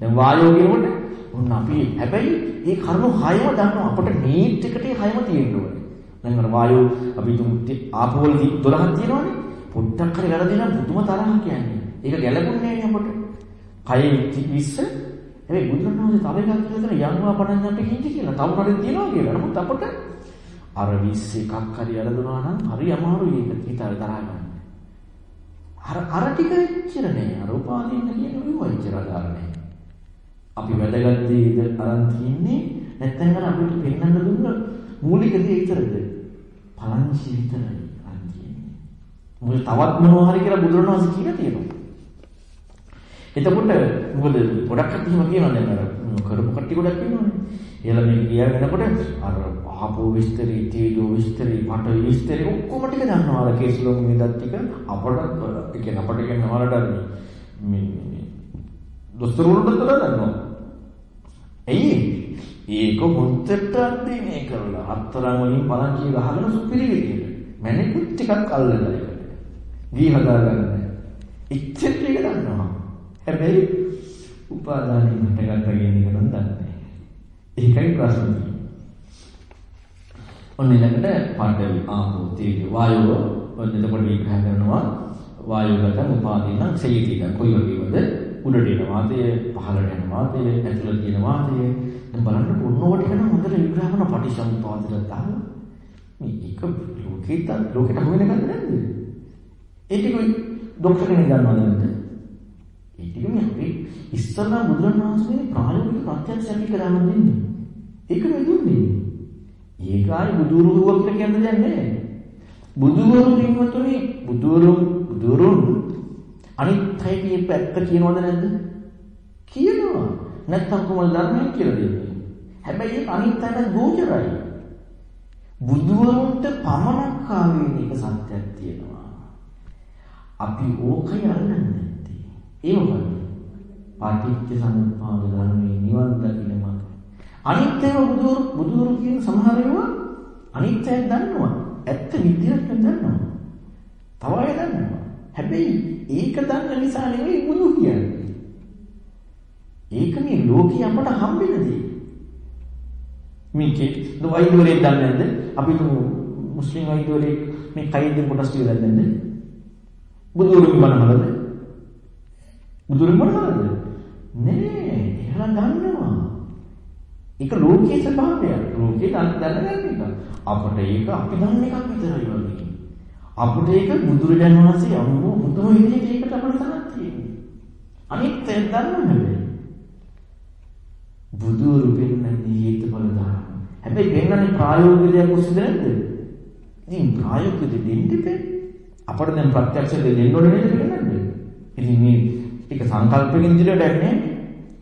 දැන් වායෝ කියනකොට ඔන්න අපි හැබැයි මේ කරුණු හයම දන්නවා අපිට නීට් එකට හයම තියෙන්න ඕනේ. දැන් අර වායෝ අපි තුමු ආපෝවල 12ක් තියෙනවානේ. පොඩ්ඩක් හරි වැරදි නම් පුදුම තරහ කියන්නේ. ඒක ගැලපුන්නේ නැහැ අපට. කයේ 20 හැබැයි බුදුරණවහන්සේ තව එකක් කියලා දෙන යන්වා පණන් යන්න කිංචි කියලා. තව කඩේ තියනවා කියලා. නමුත් අපට අර 20 එකක් හරි අරදුනා නම් හරි අමාරුයි ඒක හිතාවේ තරහ ගන්න. අර අර ටික එච්චර නෑ. අර උපාදීන කියන ඒවා එච්චර ආකාරනේ. අපි වැදගත් දේ ඉඳන් අරන් තින්නේ නැත්නම් අර අපිට පෙන්වන්න දුන්න මූලික දේ විතරද? පරංචි විතරයි අරන් තින්නේ. මොකද තවත් මොනවා හරි කියලා බුදුරණවහන්සේ කියලා තියෙනවා. එතකොට මොකද ගොඩක් අත් එහෙම කියනවා දැන් අර කරපු කට්ටිය ගොඩක් ඉන්නවනේ. එහෙලා මේ ගියා වෙනකොට අර ආපෝ විස්තරي, තීජෝ විස්තරي, මට විස්තරي ඔක්කොම ටික දන්නවා. අර කේසුලොම් මේ දත් ටික අපට කියන්නේ අපට කියන්නේ වලට මේ මේ දොස්තර වරුන්ට දන්නවා. එයි ඒක මුත්තට අධ්‍යයනය කරලා හතරන් වලින් පලංචිය ගහගෙන සුපිරි විදියට මැනිකුත් ටිකක් අල්ලලා ඒකට. ගී හදාගන්න. ඉච්ඡෙත් එක දන්නවා. හැබැයි උපාදානෙ මට ගත්ත කියන එක නම් දන්නේ නැහැ. ඒකයි ප්‍රශ්නේ. ඔන්න ඊළඟට පඨවි ආපෝ තේජෝ වායෝ ඔන්න එතකොට විග්‍රහ කරනවා වායෝ ගතන් උපාදීන සේතික කොයි වගේවද උඩට එන වාතය පහළට යන වාතය ඇතුළට තියෙන වාතය. දැන් බලන්න ඔන්නෝට කරන හොඳට විග්‍රහ කරන පටිසමුපාදයට දාලා මේ එක ලෝකෙට ලෝකෙට හොයන එකක් නැද්ද? ඒක ඩොක්ටර් කෙනෙක් දන්නවද නැද්ද? ඒ ටික මේ අපි ඉස්සරලා බුදුරණවහන්සේ ප්‍රායෝගික ප්‍රත්‍යක්ෂ ඇති කරලා දෙන්නේ. ඒක නෙදුන්නේ. ඒකයි බුදුරුව කියලා කියන්න දෙයක් නැහැ. බුදුවරු කින්වතුනි බුදුවරු බුදුරුන් අනිත්‍යයි කියප ඇත්ත කියනවද නැද්ද? කියනවා. නැත්තම් කොහොමද ධර්මයෙන් කියලා දෙන්නේ? හැබැයි ඒක අනිත්‍යන ගෝචරයි. බුදුවරුන්ට පමණක් ආවේ මේක සත්‍යයක් තියෙනවා. අපි ඕකයි අල්ලන්නේ නැත්තේ. ඒ මොකද? පාටිච්ච සමුප්පාද ධර්මයේ නිවන් දකින්න මඟ. අනිත්‍යව බුදුරු බුදුරු කියන සමහර ඒවා අනිත්‍යය දන්නවා. ඇත්ත විද්‍යාවක් දන්නවා. තව අය දන්නවා. හැබැයි ඒක දන්න නිසා නෙවෙයි බුදු කියන්නේ. ඒක මේ ලෝකේ අපට හම්බෙන දේ. මේකේ වෛද්‍යවරයෙක් දන්නේ නැද්ද? අපි තුමු මුස්ලිම් වෛද්‍යවරයෙක් මේ කයින් කොටස් කියලා දන්නේ නැද්ද? බුදුරුගේ මනමලද? බුදුරුගේ මනමලද? නෑ, එහෙලා දන්නවා. ඒක ලෝකයේ ස්වභාවයක්. ලෝකේ දැනගන්න එක. අපට ඒක අපි දන්න එකක් විතරයි වගේ. අපිට ඒක බුදුරජාණන් වහන්සේ අමුම බුදුම විදිහට ඒකට අපට සනක් තියෙන්නේ. අනිත් දන්න නෙවෙයි. බුදු රුපෙන්නේ හේතුඵල ධර්ම. හැබැයි පෙන්වන්නේ ප්‍රායෝගික දෙයක් ඔස්සේද නැද්ද? ඉතින් ප්‍රායෝගික දෙන්න ඉපේ. අපට දැන් ප්‍රත්‍යක්ෂ දෙන්න ඕනේ නේද පෙන්වන්නේ? ඉතින් මේ ඒක සංකල්පකින් ඉදිරියට යන්නේ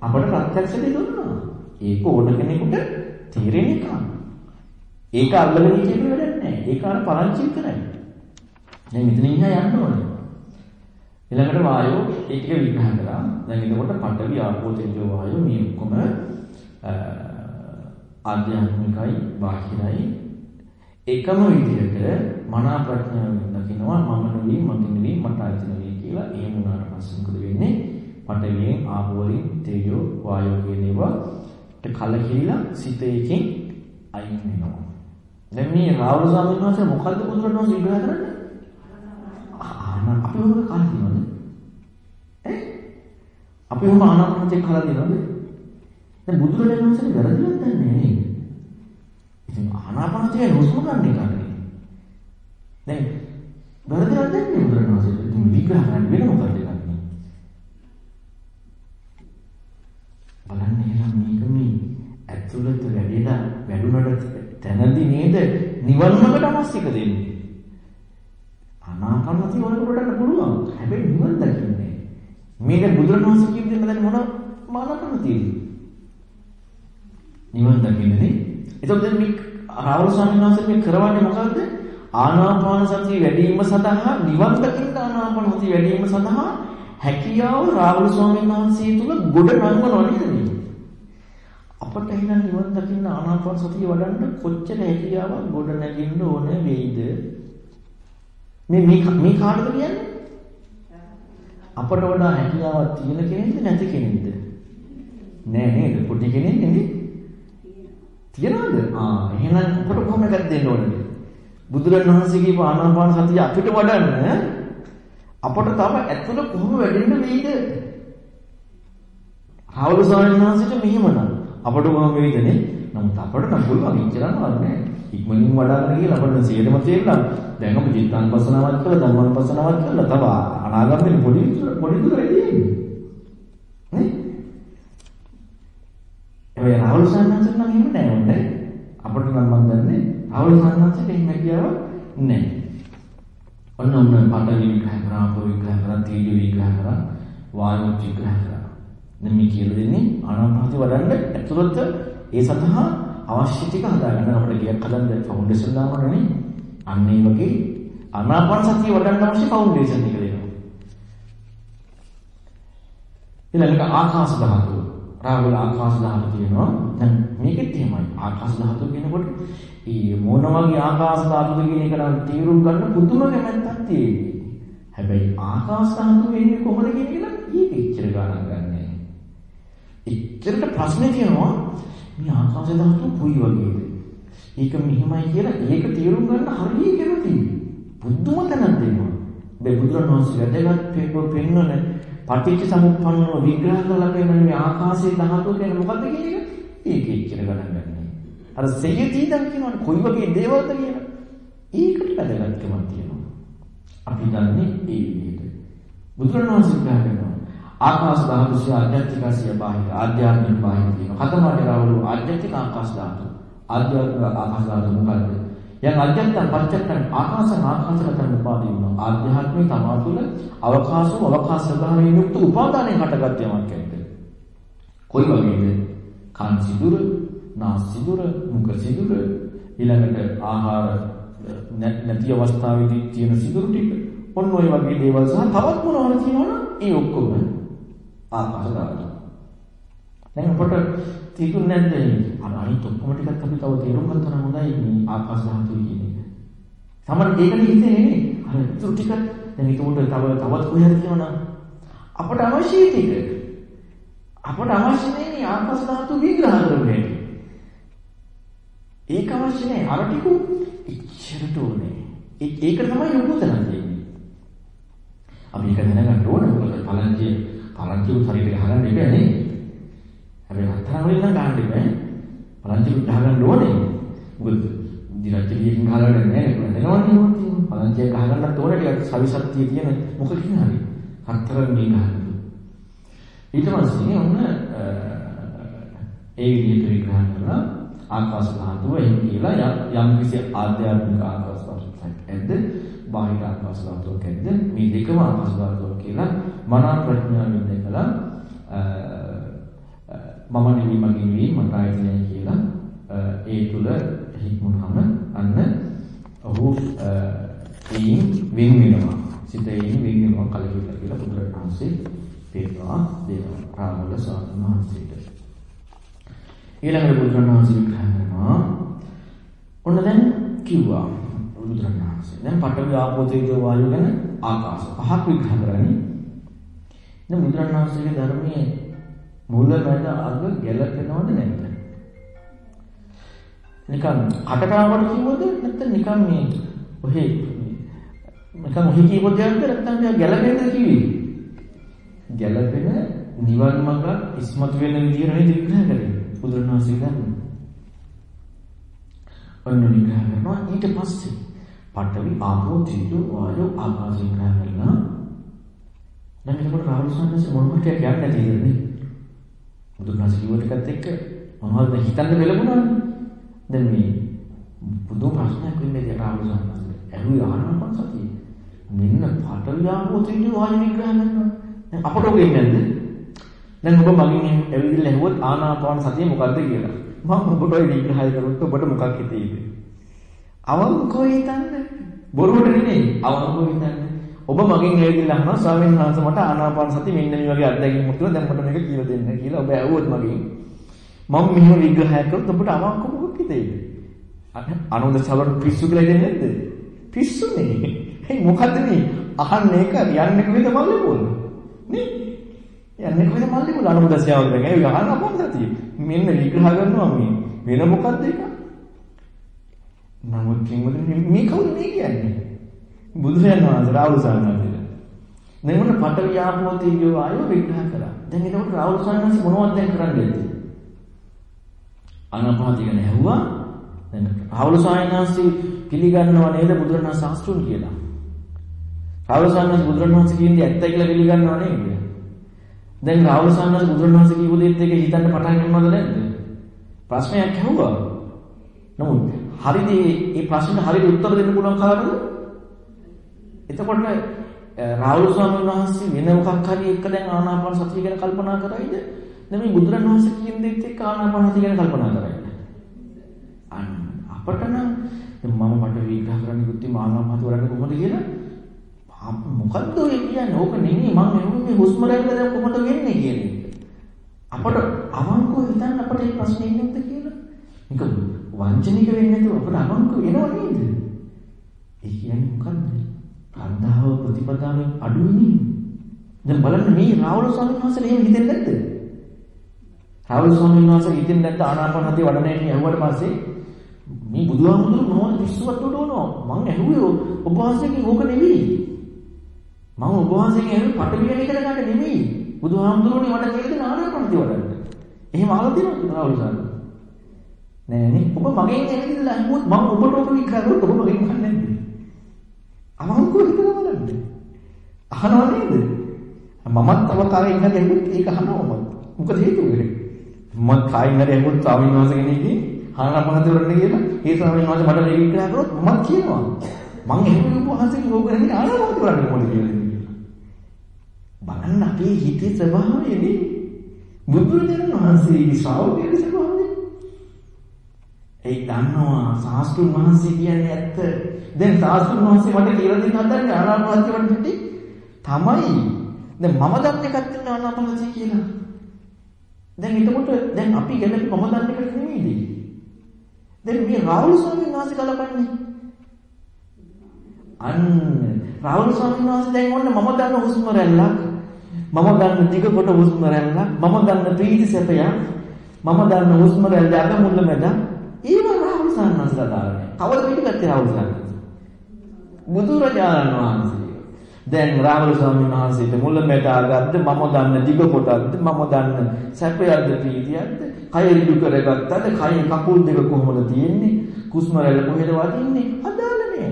අපට ප්‍රත්‍යක්ෂ දෙන්නවා. ඒක ඕන කෙනෙකුට තේරෙන එක. ඒක අල්ලගෙන ඉන්න වැඩක් නැහැ. ඒක අර පරංචි විතරයි. දැන් මෙතන ඉහා යන්න ඕනේ. ඊළඟට වායෝ ඒ ටික විග්‍රහ කරා. දැන් එතකොට පඨවි ආපෝ තේජෝ වායෝ මේ ඔක්කොම ආධ්‍යාත්මිකයි බාහිරයි. එකම විදිහට මනා ප්‍රඥාවෙන් දකිනවා මම නෙවෙයි මගේ නෙවෙයි මට ආයතන නෙවෙයි කියලා. එහෙම වුණාට පස්සේ මොකද වෙන්නේ? පඨවියෙන් ආපෝ වලින් තේජෝ වායෝ කියන ඒවා කලකිරිලා සිත එකෙන් අයින් වෙනවා. දැන් මේ රාහුල ස්වාමීන් වහන්සේ මොකද්ද බුදුරණවහන්සේ විග්‍රහ කරන්නේ? ආන අපි මොකද කාලා දිනවද ඈ අපි මොන ආනාපානසතිය කාලා දිනවද දැන් බුදුරජාණන් වහන්සේ වැරදිලා දන්නේ නේද? ඉතින් ආනාපානසතිය හුස්ම ගන්න එක නෙවෙයි. දැන් වැරදිලා දන්නේ බුදුරජාණන් වහන්සේ. ඉතින් විග්‍රහ කරන්න වෙන මොකද කරන්නේ? බලන්න එහෙනම් මේක මේ ඇතුළත වැඩිලා වැඩුණට තැනදී නේද නිවන්මකට අවශ්‍යක දෙන්නේ. ආනාපානසතිය වලට වඩන්න පුළුවන්. හැබැයි නිවන් දකින්නේ. මේක බුදුරජාණන් වහන්සේ කියන දේ දැන් මොන මානකම තියෙන්නේ? නිවන් දකින්නේ. එතකොට දැන් මේ රාහුල ස්වාමීන් වහන්සේ මේ කරවන්නේ මොකද්ද? ආනාපාන සතිය වැඩි වීම සඳහා නිවන් දකින්න ආනාපාන සතිය වැඩි වීම සඳහා හැකියාව රාහුල ස්වාමීන් වහන්සේ තුල ගොඩ නංවනවා නේද? අපට එහෙනම් නිවන් දකින්න ආනාපාන සතිය වඩන්න කොච්චර හැකියාවක් ගොඩ නැගින්න ඕනේ වෙයිද? මේ මේ මේ කාටද කියන්නේ? අපට වඩා හැකියාවක් තියෙන කෙනෙක්ද නැති කෙනෙක්ද? නෑ නේද? පොඩි කෙනෙක් නෙමෙයි. තියනවද? ආ එහෙනම් අපට කොහොම එකක් දෙන්න ඕනද? බුදුරණවහන්සේගේ ආනාපාන සතිය අපිට වඩන්න අපට තව ඇතුළ කොහොම වැඩෙන්න වෙයිද? රාහුල ස්වාමීන් වහන්සේට මෙහෙමනම් අපට කොහොම වෙයිදනේ? නමුත් අපට නම් පුළුවන් ඉච්චරනවා නෑ. ඉක්මනින් වඩාගෙන ගිහලා අපිට සියදම තේරෙලා දැන් අපි චිත්තානුපස්සනාවක් කළා ධම්මානුපස්සනාවක් කළා තව අනාගතේ පොඩි පොඩි දුරයි තියෙන්නේ නේ? ඒ රාහුල සාන්නන්ස නම් එහෙම නෑ වුනේ අපිට නම් මන් දන්නේ රාහුල සාන්නන්සට එහෙම කියව නෑ. ඔන්න ඔන්න පඨවි විග්‍රහ කරා ආපෝ විග්‍රහ කරා තීජ විග්‍රහ කරා වායු විග්‍රහ කරා. දැන් මේ කියලා දෙන්නේ ආනාපානසති වඩන්න ඇතුළත ඒ සඳහා අවශ්‍ය ටික හදාගන්න අපිට ගියක් හදන්න ෆවුන්ඩේෂන් දාන්න නෙමෙයි. අන්න ඒ වගේ ආනාපාන සතිය වඩන්න අවශ්‍ය ෆවුන්ඩේෂන් එක දෙනවා. ඊළඟට ආකාශ ධාතුව. රාහුල ආකාශ ධාතුව තියෙනවා. දැන් මේකෙත් එහෙමයි. ආකාශ ධාතුව කියනකොට මේ මොන වගේ ආකාශ ධාතුවද කියන එක නම් තීරුම් ගන්න පුදුම කැමැත්තක් තියෙන්නේ. හැබැයි ආකාශ ධාතුව වෙන්නේ කොහොමද කියන එක නම් ඊට ඉච්චර ගණන් ගන්නෑ. ඉච්චරට ප්‍රශ්නේ තියෙනවා මේ ආකාශ ධාතුව කුයි වගේද? ඒක මෙහිමයි කියලා ඒක තේරුම් ගන්න හරිය කැමතියි. බුද්ධම තැනක් දෙනවා. මේ බුදුරණවහන්සේ වැදගත් පෙප්ප පෙන්වන පටිච්ච සමුප්පන්නව විග්‍රහ කරලා පෙන්වන මේ ආකාශයේ ධාතුව කියන්නේ මොකද්ද කියන එක ඒක එච්චර ගණන් ගන්නෑ. අර සෙයදී දන් කියනවනේ කොයි වගේ දේවල්ද කියලා. ඒකට වැදගත්කමක් තියෙනවා. අපි දන්නේ ඒ විදිහට. බුදුරණවහන්සේ විග්‍රහ කරනවා ආකාශ ධාතු සිය ආධ්‍යාත්මික සිය බාහිර ආධ්‍යාත්මික බාහිර තියෙනවා. කතමාට රාවලු ආධ්‍යාත්මික ආකාශ ධාතු. ආධ්‍යාත්මික ආකාශ ධාතු මොකද්ද? යම් අධ්‍යාත්ම පච්චත්තන් ආකාශන ආකාශගතන උපාදී වෙනවා. ආධ්‍යාත්මික තමා තුළ අවකාශ අවකාශ ස්වභාවයෙන් යුක්ත උපාදානයෙන් හටගත් යමක් කියන්නේ. කොයි වගේද? කන් සිදුර, නාස් සිදුර, මුඛ සිදුර, ඊළඟට ආහාර නැති අවස්ථාවේදී තියෙන සිදුරු ටික. ඔන්න ඔය වගේ දේවල් සහ තවත් මොනවද තියෙනවනම් ඒ ඔක්කොම ආකාශ ධාතු. දැන් අපට තීතුන් නැද්ද? අර අනිත් ඔක්කොම ටිකත් අපි තව තේරුම් ගත්තා නම් හොඳයි මේ ආකාශ ධාතු කියන එක. සමහර ඒකනේ හිතේ නේ. අර ඉතුරු ටික දැන් ඒක උඩ තව තවත් කොහෙද කියනවා අපට අවශ්‍ය ටික. අපට අවශ්‍ය නේ ආකාශ ධාතු විග්‍රහ කරන්නේ. ඒක අවශ්‍ය නැහැ. අර ටික ඉච්ඡරට ඕනේ. ඒක තමයි ලොකු තැන තියෙන්නේ. අපි ඒක දැනගන්න ඕනේ. මොකද පලංචිය පලංචිය ශරීරය ගහගන්න එක නේ. හැබැයි හතරම වලින් නම් ගන්න බෑ. පලංචිය ගහගන්න ඕනේ. මොකද දිරච්චලියකින් ගහලා නැහැ නේ. දැනවන්නේ මොකද? පලංචිය ගහගන්නත් ඕනේ ටිකක් සවිසත්තිය තියෙන මොකකින් හරි. හතරම මේ ගහන්න. ඊට පස්සේ ඔන්න ඒ විදිහට විග්‍රහ කරලා ආකාශ ධාතුව එහෙම කියලා යම් කිසි ආධ්‍යාත්මික ආකාශ ධාතුවක් ඇද්ද බාහිර ආකාශ ධාතුවක් ඇද්ද මේ දෙකම ආකාශ ධාතුවක් කියලා මනා ප්‍රඥාවෙන් දැකලා මම නෙවෙයි මගේ නෙවෙයි මට ආයතනය කියලා ඒ තුල හික්මුනහම අන්න ඔහු ඒන් වින් වෙනවා. සිතේන් වින් වෙනවා කලකිරීම කියලා බුදුරජාණන්සේ පෙන්වා දෙනවා රාමවල ස්වාමීන් වහන්සේට. ඊළඟට බුදුරජාණන්සේ විග්‍රහ කරනවා ඔන්න දැන් කිව්වා බුදුරජාණන්සේ දැන් පඨවි ආපෝ තේජෝ වායු ගැන ආකාශ පහක් විග්‍රහ කරන්නේ. දැන් බුදුරජාණන්සේගේ ධර්මයේ මුල මැද අග ගැලපෙනවද නැද්ද? නිකන් කටකාවට කිව්වද? නැත්නම් නිකන් මේ ඔහේ නිකන් ඔහේ කියපොත් යද්ද නැත්නම් මේ ගැලපෙන්නද කිව්වේ? ගැලපෙන නිවන් මඟ ඉස්මතු වෙන විදියට නේද විග්‍රහ කරන්නේ. බුදුරණවහන්සේ ගන්න. ඔන්න විග්‍රහ කරනවා. ඊට පස්සේ පඨවි ආපෝ තේජෝ වායෝ ආකාශ විග්‍රහ කරනවා. දැන් එතකොට රාහුල සම්මස මොනවද කියන්නේ නැතිද නේ? බුදුරණවහන්සේ කිව්වට එකත් එක්ක මොනවද හිතන්න බැලුණානේ. දැන් මේ බුදු ප්‍රශ්නයක් වෙන්නේ රාහුල සම්මස. ඇහුවේ ආනපන සතිය. මෙන්න පඨවි ආපෝ තේජෝ වායෝ විග්‍රහ කරනවා. දැන් අපට ඔක එන්නේ නැද්ද? දැන් ඔබ මගෙන් ඇවිල්ලා ඇහුවොත් ආනාපාන සතිය මොකද්ද කියලා. මම ඔබට ওই විග්‍රහය කරොත් ඔබට මොකක් හිතෙයිද? අවංකව හිතන්න. බොරුවට නෙමෙයි අවංකව හිතන්න. ඔබ මගෙන් ඇවිල්ලා අහනවා ස්වාමීන් වහන්සේ මට ආනාපාන සතිය මෙන්න මේ වගේ අත්දැකීමක් තියෙනවා දැන් මට මේක කියලා දෙන්න කියලා ඔබ ඇහුවොත් මගෙන් මම මෙහෙම විග්‍රහයක් කරොත් ඔබට අවංකව මොකක් හිතෙයිද? අනුන්ද සලර පිස්සු කියලා දෙන්නේ නැද්ද? පිස්සුනේ. හේ මොකද්ද මේ? අහන්නේ එක යන්නේ කොහෙද මල්ලේ පොල්? නේ? යන්නේ කොහෙද මල්ලි මුල අනුදස්යාව දැන් ඒ ගහන අපොන් සතිය. මෙන්න විග්‍රහ කරනවා මේ. වෙන මොකද්ද ඒක? නමුත් කිංවල මේ කවුද මේ කියන්නේ? බුදුරජාණන් වහන්සේ රාහුල සාන්නාදේ. දැන් මොන පටවිය ආපෝ තේජෝ ආයෝ විග්‍රහ කරා. දැන් එතකොට රාහුල සාන්නාසේ මොනවද දැන් කරන්නේ? අනපාති ගැන ඇහුවා. දැන් රාහුල ස්වාමීන් වහන්සේ පිළිගන්නව නේද බුදුරණන් ශාස්ත්‍රුන් කියලා. රාහුල ස්වාමීන් වහන්සේ බුදුරණන් වහන්සේ කියන්නේ ඇත්තයි කියලා පිළිගන්නව නේද? දැන් රාහුල ස්වාමීන් වහන්සේ බුදුරණන් වහන්සේ කියපු දේත් එක හිතන්න පටන් ගන්නවද නැද්ද? ප්‍රශ්නයක් ඇහුවා. නමුත් හරිද මේ ප්‍රශ්නෙට හරියට උත්තර දෙන්න පුළුවන් කාටද? එතකොට රාහුල ස්වාමීන් වහන්සේ වෙන මොකක් හරි එක දැන් ආනාපාන සතිය ගැන කල්පනා කරයිද? නෙමෙයි බුදුරණවහන්සේ කියන දේත් එක්ක ආනාපාන සතිය ගැන කල්පනා කරයිද? අන්න අපට නම් මම මට විග්‍රහ කරන්න කිව්ති ආනාපාන වලට කොහොමද කියලා මොකද්ද ඔය කියන්නේ? ඕක නෙමෙයි මම එන්නේ හුස්ම රැල්ල දැන් කොහොමද වෙන්නේ කියන එක. අපට අවංකව හිතන්න අපට මේ ප්‍රශ්නේ ඉන්නවද කියලා. මේක වංචනික වෙන්නේ නැතුව අපට අවංකව වෙනව නේද? ඒ කියන්නේ මොකද්ද? අන්දාව ප්‍රතිපදාවෙන් අඩු වෙන්නේ. දැන් බලන්න මේ රාහුල ස්වාමීන් වහන්සේලා එහෙම හිතෙන්නේ නැද්ද? රාහුල ස්වාමීන් වහන්සේ හිතෙන්නේ නැද්ද ආනාපාන හතිය වඩන්නේ ඇහුවට පස්සේ? මේ බුදුහාමුදුරු මොනවද පිස්සුවට උඩවනවා? මං ඇහුවේ ඔබ වහන්සේගෙන් ඕක නෙවෙයි මම ඔබ වහන්සේගෙන් ඇහුවේ පටවිය එක ගන්න නෙවෙයි බුදුහාමුදුරුවනේ මට කියලා දෙන ආනාපාන හතිය වඩන්න? එහෙම අහලා තියෙනවද රාහුල ස්වාමීන් නෑ නේ. ඔබ මගෙන් ඇවිල්ලා අහුවොත් මම ඔබට ඔබ විග්‍රහ කරොත් ඔබ මගෙන් අහන්නේ නැද්ද? අමංකෝ හිතලා බලන්න. අහනව නේද? මමත් තව කාගෙන් හරි ඇහුවොත් ඒක අහනවා මම. මොකද හේතුව? මම කායින් හරි ඇහුවොත් ස්වාමීන් වහන්සේ කෙනෙක්ගේ ආනාපානසති වරණ කියලා ඒ ස්වාමීන් වහන්සේ මට මේ විග්‍රහ කරොත් මමත් කියනවා. මං ඇහුවේ වහන්සේ ඕකනේ ආනාපානසති වරණ මොකද කියලා. බලන්න අපේ හිතේ ස්වභාවය නේ. බුදුරජාණන් වහන්සේගේ ශ්‍රාවකයගේ ස්වභාවය. ඒ දන්නවා සාස්තුන් වහන්සේ කියන්නේ ඇත්ත. දැන් සාස්තුන් වහන්සේ මට කියලා දෙන්න හදන්නේ ආනාපානසති වඩන්නටි තමයි. දැන් මම දන්න එකක් තියෙන ආනාපානසති කියලා. දැන් එතකොට දැන් අපි ගැලපි මම දන්න එක නෙමෙයිද? දැන් මේ රාහුල ස්වාමීන් වහන්සේ කලපන්නේ. අන්න රාහුල ස්වාමීන් වහන්සේ දැන් ඔන්න මම දන්න හුස්ම රැල්ලක් මම දන්න දිග කොට හුස්ම රැල්ලක් මම දන්න ප්‍රීති සැපයක් මම දන්න හුස්ම රැල්ල අග මුල මැද ඒව රාහුල ස්වාමීන් වහන්සේලා දාන්නේ. කවද පිටිපස්සේ රාහුල ස්වාමීන් බුදුරජාණන් වහන්සේ. දැන් රාහුල ස්වාමීන් වහන්සේට මුල මැද ආගත්ත මම දන්න දිග කොටක්ද මම දන්න සැපයක්ද ප්‍රීතියක්ද කය ඍජු කරගත්තද කය කකුල් දෙක කොහොමද තියෙන්නේ කුස්ම රැල්ල කොහෙද වදින්නේ අදාළ නෑ.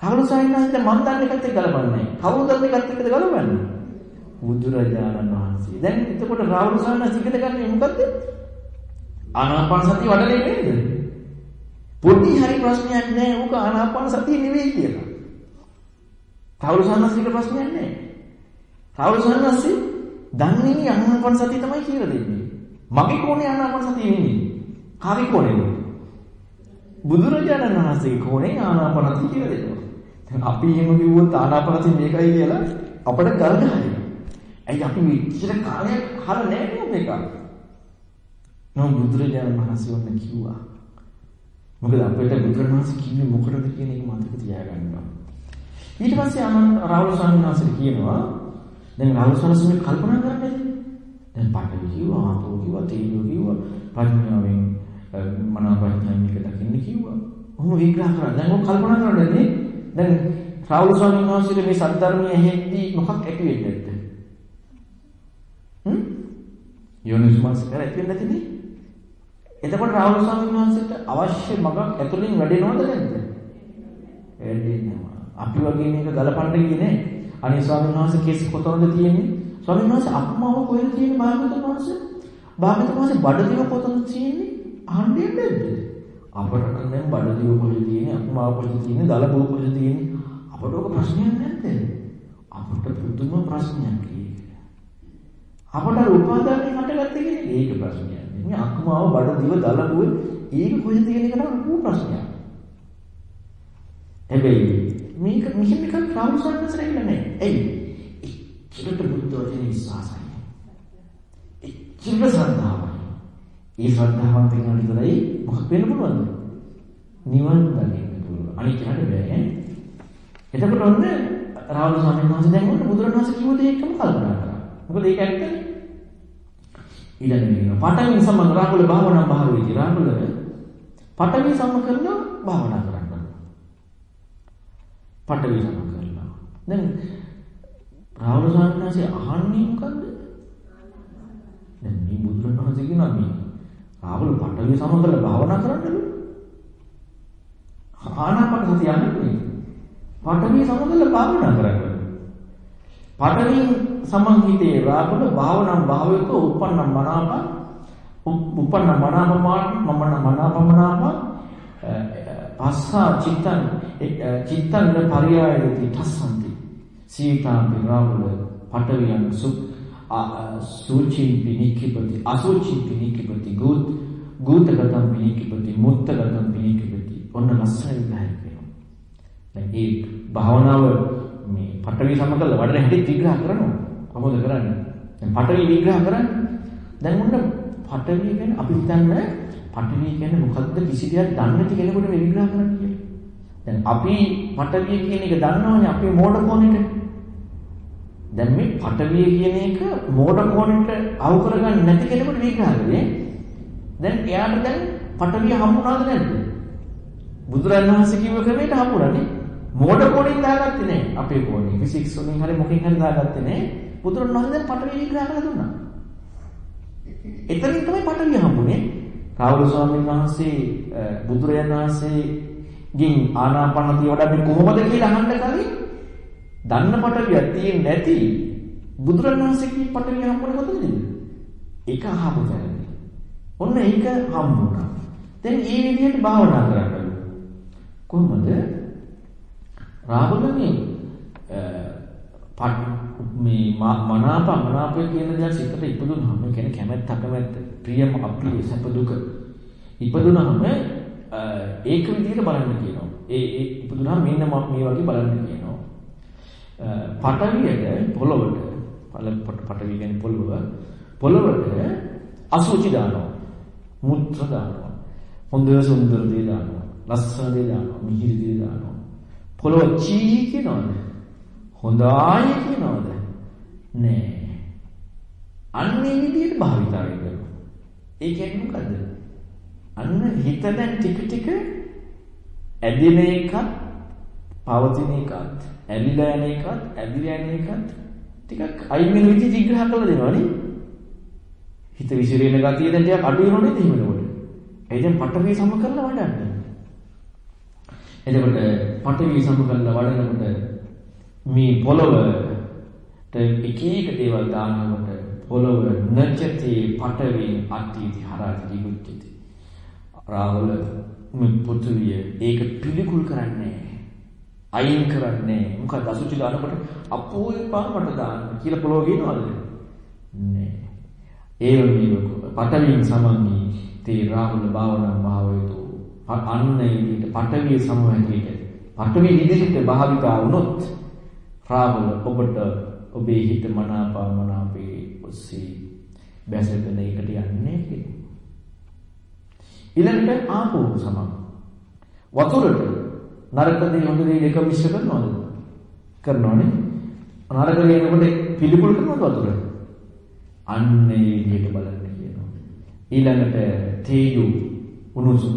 රාහුල ස්වාමීන් වහන්සේ මම දන්න එකත් එක්ක ගලපන්නේ. කවුරුද දන්න එකත් එක්කද ගලපන්නේ? බුදුරජාණන් වහන්සේ. දැන් එතකොට රාහුල ස්වාමීන් වහන්සේ ඉගෙන ගන්නේ මොකද්ද? ආනාපාන සතිය වඩලේ නේද? පොඩි හරි ප්‍රශ්නයක් නෑ ඕක ආනාපාන සතිය නෙවෙයි කියලා. රාහුල සන්නස්සික ප්‍රශ්නයක් නෑ. රාහුල සන්නස්සි දන්නේ ආනාපාන සතිය තමයි කියලා දෙන්නේ. මගේ කෝණේ ආනාපාන සතිය වෙන්නේ. කාගේ කෝණේද? බුදුරජාණන් වහන්සේගේ කෝණේ ආනාපාන සතිය කියලා දෙනවා. දැන් අපි එහෙම කිව්වොත් ආනාපාන සතිය මේකයි කියලා අපිට ගල් ගහනවා. ඇයි අපි මෙච්චර කාලයක් අහලා නැහැ මේක? නෝ බුදුරජාණන් වහන්සේ වන්න කිව්වා. මොකද අපිට බුදුරජාණන් වහන්සේ කිව්වේ මොකටද කියන එක මතක තියාගන්න ඕන. ඊට පස්සේ ආනන්ද රාහුල ස්වාමීන් වහන්සේ කියනවා දැන් රාහුල ස්වාමීන් කල්පනා කරන්නේ දැන් පාඨවි කිව්වා ආපෝ කිව්වා තේජෝ කිව්වා ප්‍රඥාවෙන් මනා ප්‍රඥාවෙන් එක දකින්න කිව්වා. ඔහොම විග්‍රහ කරා. දැන් ඔය කල්පනා කරන්නේ දැන් රාහුල ස්වාමීන් වහන්සේට මේ සද්ධර්මයේ ඇහෙද්දී මොකක් ඇති වෙන්නේ නැද්ද? හ්ම්? යෝනිස්මස් කරා ඇති වෙන්නේ නැතිනේ. එතකොට රාහුල ස්වාමීන් වහන්සේට අවශ්‍ය මගක් ඇතුලින් වැඩෙනවද නැද්ද? වැඩෙනවා. අපි වගේ මේක ගලපන්න ගියේ නේ. අනේ ස්වාමීන් වහන්සේ කේස් කොතනද තියෙන්නේ? ස්වාමීන් වහන්සේ අප්මාව කොහෙද තියෙන්නේ භාගතුන් වහන්සේ? භාගතුන් වහන්සේ බඩදිව කොතනද තියෙන්නේ? අහන්නේ නැද්ද? අපට නම් බඩදිව කොහෙද තියෙන්නේ? අප්මාව කොහෙද තියෙන්නේ? දලබුව කොහෙද තියෙන්නේ? අපට ඔක ප්‍රශ්නයක් නැද්ද? අපට පුදුම ප්‍රශ්නයක් ඒක. අපට උපාදානයෙන් හටගත්තේ කියන්නේ ඒක ප්‍රශ්නයක්. මේ අක්මාව බඩදිව දලබුව ඒක කොහෙද තියෙන එක නම් ලොකු ප්‍රශ්නයක්. හැබැයි මේක මෙහෙම එකක් රාහුල සම්ප්‍රසරෙන්න නැහැ. එයි. එච්චරට බුද්ධ වචනේ විශ්වාසයි. එච්චර ශ්‍රද්ධාවයි. ඒ ශ්‍රද්ධාවන් තියෙනවා විතරයි මොකක් වෙන්න පුළුවන්ද? නිවන් දකින්න පුළුවන්. අනිත් කෙනාට බෑ. එතකොට ඔන්න රාහුල ස්වාමීන් වහන්සේ දැන් ඔන්න බුදුරණවහන්සේ කිව්ව දේ එකම කල්පනා කරා. මොකද ඒක ඇත්තනේ. ඊළඟට කියනවා පඨවි සම්මන් රාහුල භාවනා භාවයේදී රාහුල පඨවි සම්ම කරලා භාවනා කරන්න. පඨවි සම්ම කරලා. දැන් රාහුල සාන්නාසේ අහන්නේ මොකද්ද? දැන් මේ බුදුරණවහන්සේ කියනවා මේ රාහුල පඨවි සම්ම කරලා භාවනා කරන්නලු. ආනාපාන සතිය යන්නේ. පඨවි සමගල භාවනා කරන්නේ. පඨවි සමන්හිතේ රාගල භාවනම් භාවයක උප්පන්නම් මනාප උප්පන්න මනාපමාන මමන මනාපමනාප පස්සා චිත්තං චිත්තං පරියායති තස්සන්ති. සීතාපි රාගල පඨවියන් සුක් සූචි පිනිකිපති අසූචි පිනිකිපති ගුත් ගූතගතම් පිනිකිපති මුත්තගතම් පිනිකිපති ඔන්න ලස්සන විග්‍රහයක් වෙනවා දැන් මේ භාවනාව මේ පඨවි සමගල වඩන හැටි විග්‍රහ කරනවා. කොහොමද කරන්නේ? දැන් පඨවි විග්‍රහ කරන්නේ. දැන් මොන්න පඨවි කියන්නේ අපි හිතන්නේ පඨවි කියන්නේ මොකද්ද? කිසි දෙයක් දන්නේ නැති කෙනෙකුට මේ විග්‍රහ කරන්න කියලා. දැන් අපි පඨවි කියන එක දන්නවනේ අපේ මෝඩ කොනෙට දැන් මේ පඨවි කියන එක මෝඩ කොනෙට අවු කරගන්න නැති කෙනෙකුට විග්‍රහ කරේ. දැන් එයාට දැන් පඨවි හම්බුණාද නැද්ද? බුදුරජාණන් වහන්සේ කිව්ව ක්‍රමයට හම්බුණානේ මෝඩ කොණින් දාගත්තේ නැහැ අපේ කොණේ. ෆිසික්ස් වලින් හරි මොකෙන් හරි දාගත්තේ නැහැ. බුදුරජාණන් වහන්සේ පඨවි විග්‍රහ කරලා දුන්නා එතනින් තමයි පඨවි හම්බුනේ රාහුල ස්වාමීන් වහන්සේ බුදුරජාණන් වහන්සේගෙන් ආනාපානසතිය වඩන්නේ කොහොමද කියලා අහන්න කලින් දන්න පටවියක් තියෙන්නේ නැති බුදුරණවහන්සේගේ පටවිය හම්බුනේ කොතනද? ඒක අහපු තැනදී. ඔන්න ඒක හම්බුණා. දැන් මේ විදිහට භාවනා කරන්න කොහොමද? රාහුලනේ මේ මනාප මනාපය කියන දේ සිතට ඉපදුනහම කියන්නේ කැමැත්ත අකමැත්ත ප්‍රියම අප්‍රිය සැප දුක ඉපදුනහම ඒක විදිහට බලන්න කියනවා. ඒ ඒ ඉපදුනහම මෙන්න මේ වගේ බලන්න කියනවා. පටවියට පොළොවට පටවිය කියන්නේ පොළොව පොළොවට අසුචි දානවා. මුත්‍ර දානවා. හොඳ සුන්දර දේ දානවා. ලස්සන දේ දානවා. මිහිරි දේ දානවා. පොළොව චී කියනවද? හොඳයි කියනවද? නෑ. අන්නේ විදිහට භාවිතාවය කරනවා. ඒ කියන්නේ මොකද්ද? අන්න හිත දැන් ටික ටික ඇදෙන එකත් පවතින එකත් ඇලිලා යන එකත් ඇදිලා යන එකත් ටිකක් අයින් වෙන විදිහ විග්‍රහ කරලා දෙනවනේ. හිත විසිරෙන ගතිය දැන් ටිකක් අඩු වෙනව නේද එහෙමනකොට. ඒ දැන් පටවි සම කරලා වඩන්න. එතකොට පටවි සම කරලා වඩනකොට මේ පොළවට එක එක දේවල් දානකොට පොළව නච්චති පටවි අට්ටිති හරාති දිගුච්චති. රාහුල මේ පෘථිවිය ඒක පිළිකුල් කරන්නේ අයින් කරන්නේ මොකද අසුචි දානකොට අපෝ එපා මට දාන්න කියලා පොළොව කියනවද නෑ ඒ වගේම පටවියෙන් සමන්නි තේ රාහුල භාවනා භාවයතු අන්න ඉදිට පටවිය සමවැදීට පටවිය විදිහට භාවිතා වුණොත් රාහුල ඔබට ඔබේ හිත මනාපා මනාපේ ඔස්සේ බැසගෙන ඒකට යන්නේ කියලා. ඊළඟට ආපෝ සමම් වතුරට නරක දේ හොඳ දේ දෙක මිශ්‍ර කරනවද? කරනවනේ. නරක දේනකොට පිළිකුල් කරනවද වතුර? අන්නේ විදිහට බලන්න කියනවා. ඊළඟට තේජු උණුසුම.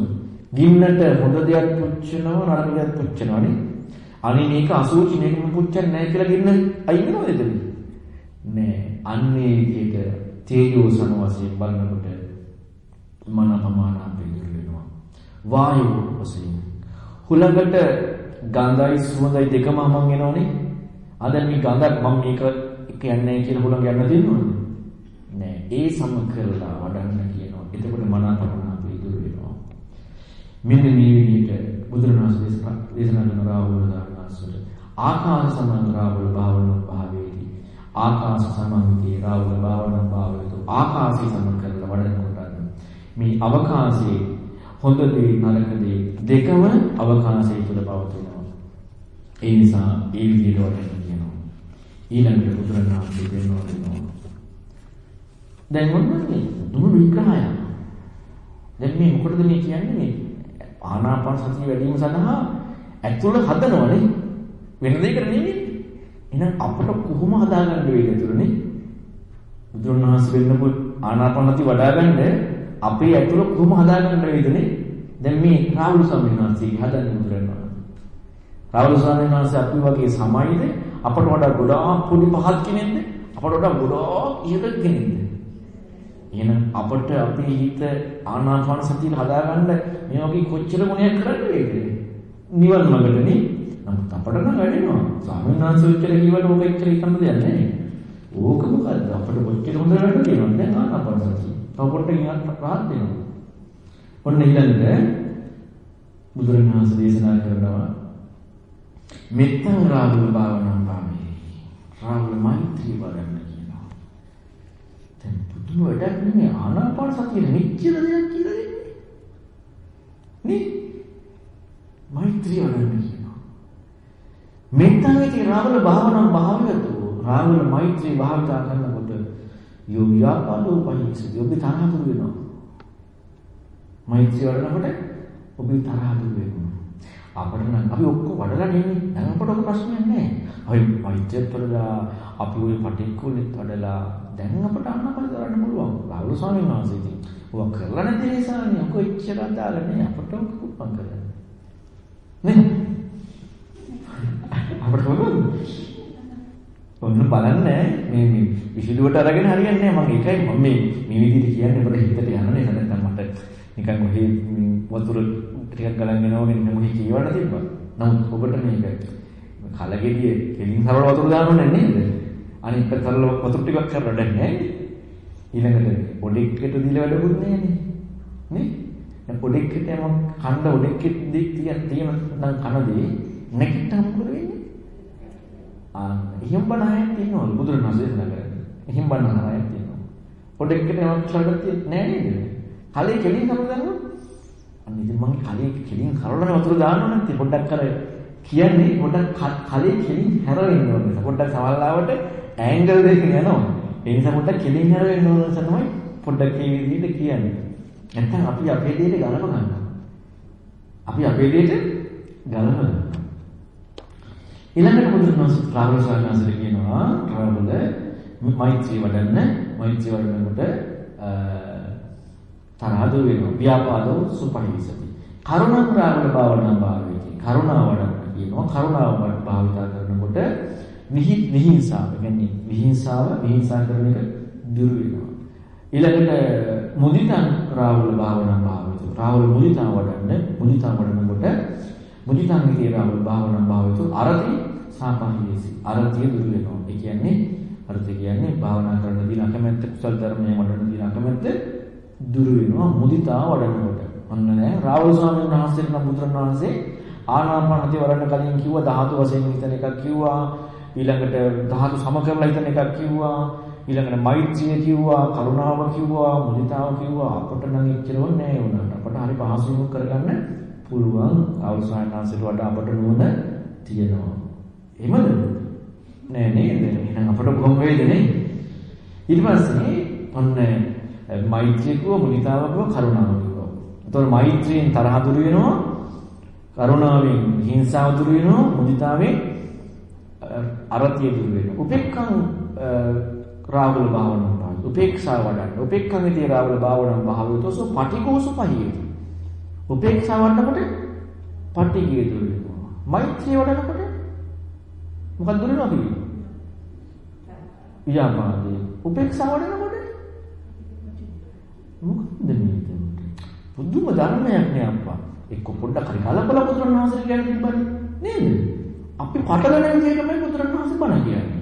ගින්නට හොඳ දෙයක් පුච්චනවා නරක දෙයක් පුච්චනවනේ අනේ මේක අසුචි මේක පුච්චන්නේ නැහැ කියලා ගින්න අයින් වෙනවද එතන? නෑ. අන්නේ විදිහට තේජෝ සම වශයෙන් බලනකොට මන ප්‍රමාණ අපේ වෙනවා. වායු වශයෙන්. හුලඟට ගඳයි සුවඳයි දෙකම මම එනෝනේ අද මේ ගඳක් මම මේක කියන්නේ කියලා හුලඟ යන්න දෙන්නවද? නෑ. ඒ සම කරලා වඩන්න කියනවා. එතකොට මන ප්‍රමාණ අපේ දුර වෙනවා. මෙන්න මේ විදිහට බුදුරණවහන්සේ දේශනා කරන රාහුල දානසුර ආකාශ සමන් රාහුල භාවන භාවේදී ආකාශ සමන්ගේ රාහුල භාවන භාවයතු ආකාශي සමන් කරලා වඩනකොට මේ අවකාශයේ හොඳ දේ නරක දේ දෙකම අවකාශය තුළ පවතිනවා. ඒ නිසා ඒ විදිහට වඩන්න කියනවා. ඊළඟට බුදුරණාහි දෙන්නවා. දැන් මොනවද දුම විග්‍රහය. දැන් මේ මොකටද මේ කියන්නේ මේ ආනාපාන සතිය වැඩි වීම සඳහා ඇතුළ හදනවනේ වෙන දෙයකට නෙමෙයි. එහෙනම් අපට කොහොම හදාගන්න වෙයිද ඇතුළනේ? බුදුරණාහි වෙන්නපො ආනාපාන සතිය වඩා ගන්න අපේ ඇතුළ කොහොම හදාගන්න වේදනේ දැන් මේ රාහුල ස්වාමීන් වහන්සේගේ හදන්න මුද්‍රනවා රාහුල ස්වාමීන් වහන්සේ අපි වගේ සමයිද අපට වඩා ගොඩාක් පොඩි පහත් කෙනෙක්ද අපට වඩා ගොඩාක් ඉහළ කෙනෙක්ද එහෙනම් අපට අපේ හිත ආනාපාන සතිය හදාගන්න මේ වගේ කොච්චර මොනයක් කරන්න වේද නිවන් මාර්ගනේ. නමුත් අපට නම් වැඩෙනවා. ස්වාමීන් වහන්සේ කියලා කිව්වට ඕක එච්චර හිතන්න දෙයක් නැහැ. ඕක මොකද්ද? අපිට කොච්චර හොඳ වැඩ තියෙනවද? දැන් ආනාපානසතිය. තව පොඩ්ඩක් ඉන්නත් rahat වෙනවා. ඔන්න ඊළඟට බුදුරණවහන්සේ දේශනා කරනවා මෙත්තං රාහුල භාවනා පාමේ. රාහුල මෛත්‍රී වඩන්න කියනවා. දැන් පුදුම වැඩක් නෙමෙයි ආනාපාන සතියේ මෙච්චර දෙයක් කියලා දෙන්නේ. නේ? මෛත්‍රී වඩන්න කියනවා. මෙත්තං ඉති රාහුල භාවනා භාවයතු රාහුල මෛත්‍රී භාවිතා කරනකොට යෝග්‍යාපාදෝ පහිස යෝගී තරහ දුර වෙනවා. මෛත්‍රී වඩනකොට ඔබේ තරහ දුර වෙනවා. අපිට නම් අපි ඔක්කොම වඩලා නෙමෙයි. දැන් අපට ඔක ප්‍රශ්නයක් නැහැ. අපි මෛත්‍රියත් වඩලා අපි ওই පටික්කුලෙත් වඩලා දැන් අපට අන්නපල කරන්න පුළුවන්. රාහුල ස්වාමීන් වහන්සේ ඉතින් ඔක කරලා නැති නිසානේ ඔක එච්චර අදාළ නැහැ. අපට ඔක කුප්පම් කරන්න. නේ? අපට කොහොමද? ඔන්න බලන්න මේ මේ විසිදුවට අරගෙන හරියන්නේ නැහැ. මම ඒකයි මම මේ මේ විදිහට කියන්නේ අපිට හිතට යන්නේ නැත්නම් මට නිකන් ඔහේ වතුර ටිකක් ගලන් එනවා වගේ මොකද කියවන්න තිබ්බා. නමුත් ඔබට මේක කලගෙඩිය කෙලින් හරවල වතුර දාන්නේ නේද? අනිත් පැත්තට වතුර ටිකක් කරලා නැහැ. ඊළඟට පොඩෙක්කට දීලා වැඩකුත් නැහැ නේ. දැන් පොඩෙක්කට යම කන්න පොඩෙක්කට තියෙන තියෙන නම් කනදී නැගිට්ටම මොකද වෙන්නේ? ආ එහෙම බණ අයත් තියෙනවා බුදුරණවහන්සේ දේශනා කරන්නේ. එහෙම බණ අයත් තියෙනවා. පොඩෙක්කට යමක් කරගත්තේ නැහැ නේද? කලේ කෙලින් කරලා අන්න ඉතින් මම කලේ කෙලින් කරලා වතුර දානවා නැත්නම් පොඩ්ඩක් අර කියන්නේ පොඩ්ඩක් කලේ කෙලින් හැරෙන්න ඕනේ. පොඩ්ඩක් සවල්ලාවට ඇන්ගල් දෙකකින් යනවා. ඒ නිසා පොඩ්ඩක් කෙලින් හැරෙන්න ඕන නිසා තමයි පොඩ්ඩක් මේ විදිහට කියන්නේ. නැත්නම් අපි අපේ දෙයට ගලප ගන්නවා. අපි අපේ දෙයට ගලප ඊළඟට බුදුරජාණන් රාහුල ස්වාමීන් කියනවා රාහුල මෛත්‍රී වඩන්න මෛත්‍රී වඩනකොට තරහදු වෙනවා. ව්‍යාපාදෝ සුපහිසති. කරුණා රාගල භාවනා භාවයේදී කරුණාව වඩන්න කියනවා. කරුණාව භාවිතා කරනකොට විහි විහිංසාව කියන්නේ විහිංසාව විහිංසා කරන එක දුර වෙනවා. ඊළඟට මුදිතං රාහුල භාවනා භාවයේදී රාහුල මුදිතා වඩන්න මුදිතා වඩනකොට මුදිතං විදී රාහුල භාවනා භාවයේදී අරති සාපහිසි අරතිය දුර වෙනවා. ඒ කියන්නේ අර්ථය කියන්නේ භාවනා කරන දින අකමැත්ත කුසල ධර්මයේ වඩන දින අකමැත්ත දුර වෙනවා මුදිතා වඩනකොට. අන්න දැන් රාහුල ස්වාමීන් වහන්සේට නම් බුදුරණවහන්සේ ආනාපානසති වඩන්න කලින් කිව්වා ධාතු වශයෙන් හිතන එකක් කිව්වා. ඊළඟට ධාතු සම කරලා හිතන එකක් කිව්වා. ඊළඟට මෛත්‍රිය කිව්වා, කරුණාව කිව්වා, මුදිතාව කිව්වා. අපට නම් එච්චරව නෑ වුණාට. අපට හරි පහසුවෙන් කරගන්න පුළුවන්. රාහුල ස්වාමීන් වහන්සේට වඩා අපට නුවණ තියෙනවා. එහෙමද? නෑ නේද? එහෙනම් අපට කොහොම වේද නේ? ඊට පස්සේ ඔන්න මෛත්‍රිය කිව්ව මුදිතාව කිව්ව කරුණාව කිව්වා. එතකොට මෛත්‍රියෙන් තරහ දුරු වෙනවා. කරුණාවෙන් හිංසාව දුරු වෙනවා. මුදිතාවෙන් අරතිය දුරු වෙනවා. උපේක්ඛං රාගල භාවනාව. උපේක්ෂා වඩන්න. උපේක්ඛං ඉතිය රාගල භාවනාව භාවයතොස පටිඝෝස පහියති. උපේක්ෂා වඩනකොට පටිඝය දුරු වෙනවා. මෛත්‍රිය වඩනකොට මොකක්ද දුරු වෙනවා කියන්නේ? ව්‍යාපාදේ. උපේක්ෂා වඩනකොට මොකද මේ පුදුම ධර්මයක් නේ අප්පා. එක්ක පොඩ්ඩක් හරි කලබල බුදුරණවහන්සේ කියන්නේ තිබ්බනේ නේද? අපි පටලගෙන කියනකම බුදුරණවහන්සේ බණ කියන්නේ.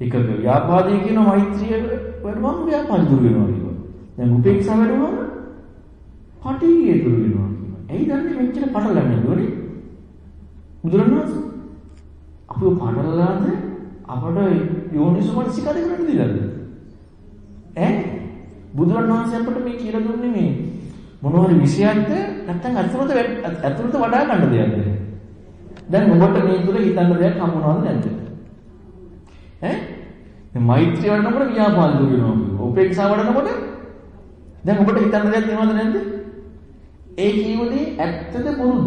එකක ව්‍යාපාදේ කියන මෛත්‍රිය වැඩමම ව්‍යාපාද දුර වෙනවා කියනවා. දැන් උපේක්ෂා වැඩමම පටිගිය දුර වෙනවා කියනවා. ඇයි දන්නේ මෙච්චර පටලගන්නේ නෝනේ? බුදුරණවහන්සේ අපිව පටලලාද අපට යෝනිසමනසිකාර කරන්න දෙලාද? ඈ බුදුරණවහන්සේ අපිට මේ කියලා දුන්නේ මේ මොනවාරි විෂයක්ද නැත්නම් අතුරුත අතුරුත වඩා ගන්න දෙයක්ද? දැන් ඔබට මේ තුල හිතන්න දෙයක් හම්බුනවද නැද්ද? ඈ? මේ මෛත්‍රිය වඩනකොට ව්‍යාපාද දුර වෙනවා කියනවා. උපේක්ෂාව වඩනකොට දැන් ඔබට හිතන්න දෙයක් තියෙනවද නැද්ද? ඒ කියුවනේ ඇත්තද බොරුද?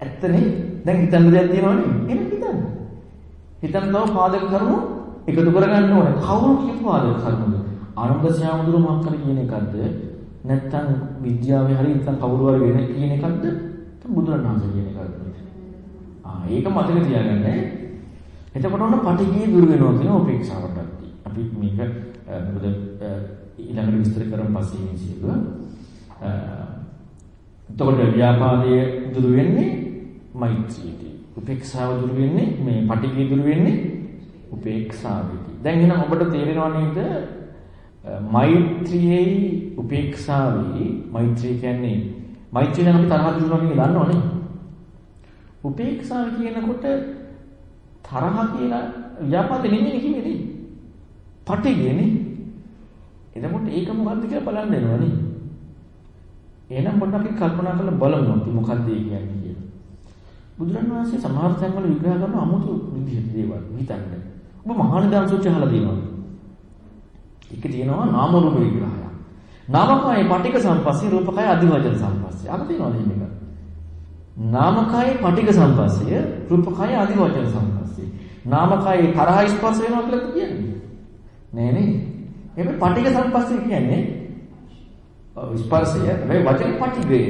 ඇත්තනේ. දැන් හිතන්න දෙයක් තියෙනවනේ. එහෙනම් හිතන්න. හිතන්න තව පාදක කරුණු එකතු කරගන්න ඕනේ. කවුරු කියපු පාදක කරුණුද? ආනන්ද සයාමුදුර මහත්තයා කියන එකක්ද නැත්නම් විද්‍යාවේ හරි නැත්නම් කවුරු හරි වෙන කියන එකක්ද බුදුරණවහන්සේ කියන එකක්ද ආ ඒක මතක තියාගන්න එතකොට ඔන්න පටිගිය දුර වෙනවා කියන උපේක්ෂාවට අපි මේක මොකද ඊළඟට විස්තර කරමු පස්සේ මේ සියලු එතකොට ව්‍යාපාදයේ දුරු වෙන්නේ මෛත්‍රියදී. උපේක්ෂාව දුරු වෙන්නේ මේ පටිඝය දුරු වෙන්නේ උපේක්ෂාවේදී. දැන් එහෙනම් ඔබට තේරෙනව නේද? මෛත්‍රියේයි උපේක්ෂාවේ මෛත්‍රිය කියන්නේ මෛත්‍රිය නම් අපි තරහ දුන්නා කියන දන්නවනේ. උපේක්ෂාව කියනකොට තරහ කියලා ව්‍යාපාද නෙමෙයි කිව්වේ. පටිඝයනේ. එතකොට ඒක මොකද්ද කියලා බලන්න වෙනවනේ. එහෙනම් පොඩ්ඩක් අපි කල්පනා කරලා බලමු අපි මොකද්ද කියන්නේ කියලා. බුදුරණවහන්සේ සමහර තැන්වල විග්‍රහ කරන අමුතු විදිහට දේවල් හිතන්න. ඔබ මහානිදාන සූත්‍රය අහලා තියෙනවද? ඒක තියෙනවා නාම රූප විග්‍රහය. නාමකය පටික සම්පස්සේ රූපකය අධිවචන සම්පස්සේ. අහලා තියෙනවද මේක? නාමකය පටික සම්පස්සේ රූපකය අධිවචන සම්පස්සේ. නාමකය තරහ ස්පර්ශ වෙනවා කියලා කියන්නේ. නෑ නේ. එහෙනම් පටික සම්පස්සේ කියන්නේ ස්පර්ශය හැබැයි වචන පටිගය.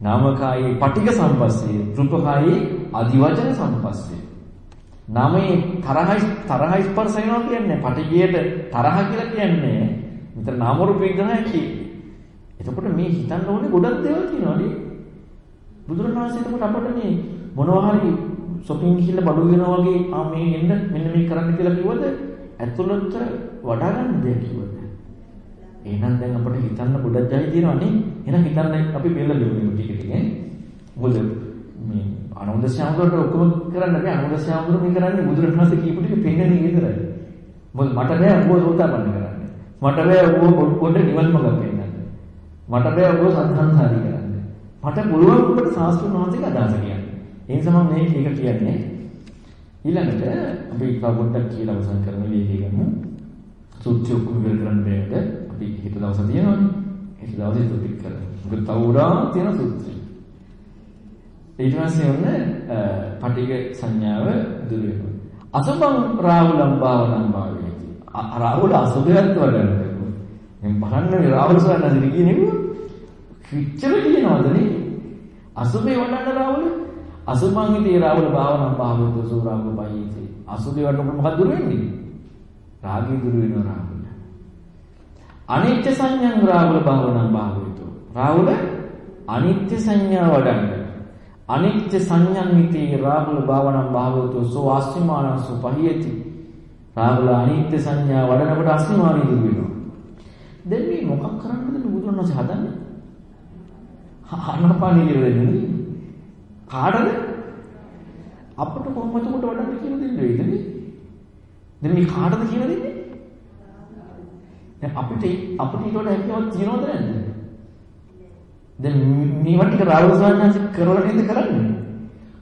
නාමකායේ පටික සම්පස්සේ රූපකායේ අදිවචන සම්පස්සේ. නාමයේ තරහයි තරහ ස්පර්ශ වෙනවා කියන්නේ පටිගයට තරහ කියලා කියන්නේ විතර නාම රූප විග්‍රහයක් කියන්නේ. එතකොට මේ හිතන්න ඕනේ ගොඩක් දේවල් තියෙනවානේ. බුදුරණවහන්සේ එතකොට අපිට මේ මොනවා හරි shopping ගිහිල්ලා බඩු වෙනවා වගේ ආ මේ එන්න මෙන්න මේ කරන්න කියලා කිව්වද ඇතුළත වඩා ගන්න දෙයක් කිව්වද? එහෙනම් දැන් අපිට හිතන්න ගොඩක් ජය තියෙනවා නේ. එහෙනම් හිතන්න අපි බෙල්ල දෙමු ටික ටික ඈ. මොකද මේ අනුන්ද ශ්‍යාමකට ඔක්කොම කරන්න බෑ. අනුන්ද ශ්‍යාමකට මේ කරන්නේ බුදුරණවහන්සේ කියපු ටික පෙන්වන්නේ විතරයි. මොකද මට බෑ ඔබ සෝතාපන්න කරන්න. මට බෑ ඔබ පොඩ නිවන් මඟ පෙන්වන්න. මට බෑ ඔබ සත්සංසාරී කරන්න. මට පුළුවන් ඔබට සාස්ත්‍රුන් වහන්සේගේ අදහස කියන්න. ඒ නිසා මම මේක කියන්නේ ඊළඟට අපි පොඩ්ඩක් කියලා අවසන් කරන වේගය ගමු. සුත්‍ය ඔක්කොම ඉවර කරන්න බෑද? අපි හිත දවස තියෙනවනේ. හිත දවසේ සුත්‍රික කරමු. මොකද තවුරා තියෙන සුත්‍රි. ඊට පස්සේ ඔන්න පටිඝ සංඥාව දුර වෙනවා. අසුභං රාහුලම් භාවනම් භාවේති. රාහුල අසුභයත් වඩන්නේ. මම බලන්නේ රාහුල සවන්නද කියන්නේ කිච්චර කියනවද නේ? අසුභේ වඩන්න රාහුල අසුභං ඉතේ රාහුල භාවනම් භාවේති සූරාංග පහීති. අසුභේ වඩනකොට මොකද දුර වෙන්නේ? රාගය දුර වෙනවා රාහුල. අනිත්‍ය සංඥං රාහුල භාවනම් භාවේතු. රාහුල අනිත්‍ය සංඥා වඩන්න. අනිත්‍ය සංඥං ඉති රාහුල භාවනම් භාවේතු සෝ ආස්තිමානං සුපහියති. රාහුල අනිත්‍ය සංඥා වඩනකොට අස්තිමානිය දුර වෙනවා. දැන් මේ මොකක් කරන්නද බුදුරණවහන්සේ හදන්නේ? ආනාපානිය කියලා දෙන්නේ. කාටද? අපිට කොහොමද කොට වඩන්න කියලා දෙන්නේ වෙයිද? දැන් මේ කාටද කියලා දෙන්නේ? දැන් අපිට අපිට ඊට වඩා හැකියාවක් තියනවද නැද්ද? දැන් මේවා ටික රාහුල සවන්නාංශ කරලා නේද කරන්නේ?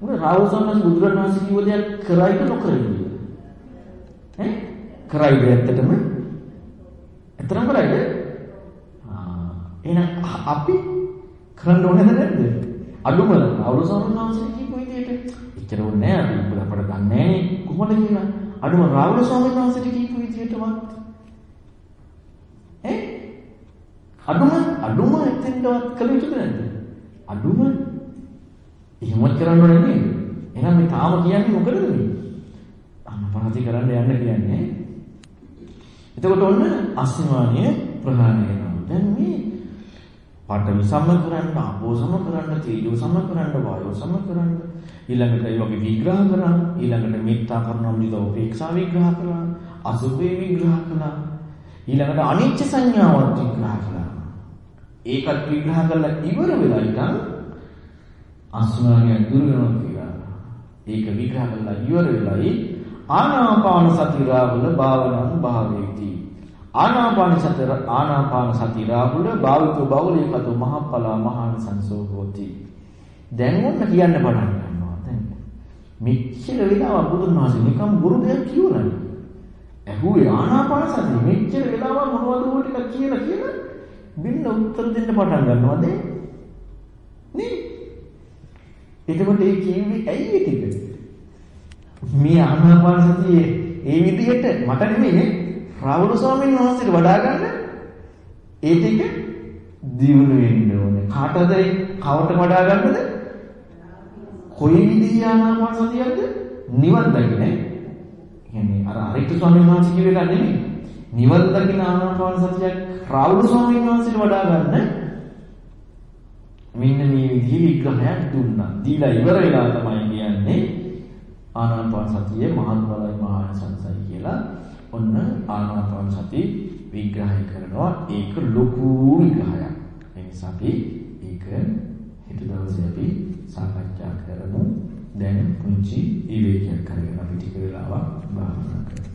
මොකද රාහුල සවන්නාංශ බුදුරණවහන්සේ කිව්ව දේක් කරයිද නොකරයිද? ඈ කරයිද ඇත්තටම? ඇත්තටම කරයිද? ආ එහෙනම් අපි කරන්න ඕනේද නැද්ද? අඩුම රාහුල සවන්නාංශ කියපු විදිහට එච්චර ඕනේ නෑ අපි අපිට දන්නේ නෑනේ කොහොමද කියලා. අඩුම රාහුල ස්වාමීන් වහන්සේට කියපු විදිහටවත් ඈ අඩුම අඩුම එතෙන්ටවත් කළ යුතුද නැද්ද? අඩුම එහෙමත් කරන්න ඕනේ නේද? එහෙනම් මේ තාම කියන්නේ මොකද මේ? අනපනති කරන්න යන්න කියන්නේ. එතකොට ඔන්න අස්මානිය ප්‍රහාණය වෙනවා. දැන් මේ පඨවි සම කරන්න, ආපෝ සම කරන්න, තේජෝ සම කරන්න, වායෝ සම කරන්න, ඊළඟට ඒ වගේ විග්‍රහ කරා, ඊළඟට මෙත්තා කරුණා මුදිතා උපේක්ෂා විග්‍රහ කරා, අසුභේ විග්‍රහ කළා. ඊළඟට අනිච්ච සංඥාවත් විග්‍රහ කළා. ඒකත් විග්‍රහ කරලා ඉවර වෙලා ඉතින් අස්මානිය දුර වෙනවා කියලා. ඒක විග්‍රහ කරලා ඉවර වෙලායි ආනාපාන සති රාහුල භාවනං භාවේති. ආනාපාන සති ආනාපාන සති රාහුල භාවිතෝ බෞලීකතෝ මහප්පලා මහාන සංසෝ හෝති. දැන් මොන්න කියන්න පටන් ගන්නවා. දැන් මෙච්චර වෙලාව බුදුන් වහන්සේ නිකම් ගුරු දෙයක් කියවලනේ. ඇහුවේ ආනාපාන සතිය මෙච්චර වෙලාව මොනවද ඕක ටිකක් කියලා කියලා බින්න උත්තර දෙන්න පටන් ගන්නවද? නේ? එතකොට ඒ කියන්නේ ඇයි ඒ ටික? මේ ආනාපාන සතියේ ඒ විදිහට මට නෙමෙයි රාහුල ස්වාමීන් වහන්සේට වඩා ගන්න ඒ ටික දියුණු වෙන්න ඕනේ. කාටද කවට වඩා ගන්නද? කොයි විදිහේ ආනාපාන සතියක්ද? නිවන් දකින්නේ. කියන්නේ අර අරිට ස්වාමීන් වහන්සේ කිව්ව එක නෙමෙයි. නිවන් දකින්න ආනාපාන සතියක් රාහුල ස්වාමීන් වහන්සේට වඩා ගන්න මෙන්න මේ විදිහේ විග්‍රහයක් දුන්නා. දීලා ඉවර වෙලා තමයි කියන්නේ ආනාපාන සතිය මහත් බලයි මහානිසංසයි කියලා. ඔන්න ආනාපාන සති විග්‍රහය කරනවා. ඒක ලොකු විග්‍රහයක්. ඒ නිසා අපි ඒක හෙට දවසේ අපි සාකච්ඡා කරමු. දැන් පුංචි විවේකයක් කරගෙන අපි ටික වෙලාවක් භාවනා කරමු.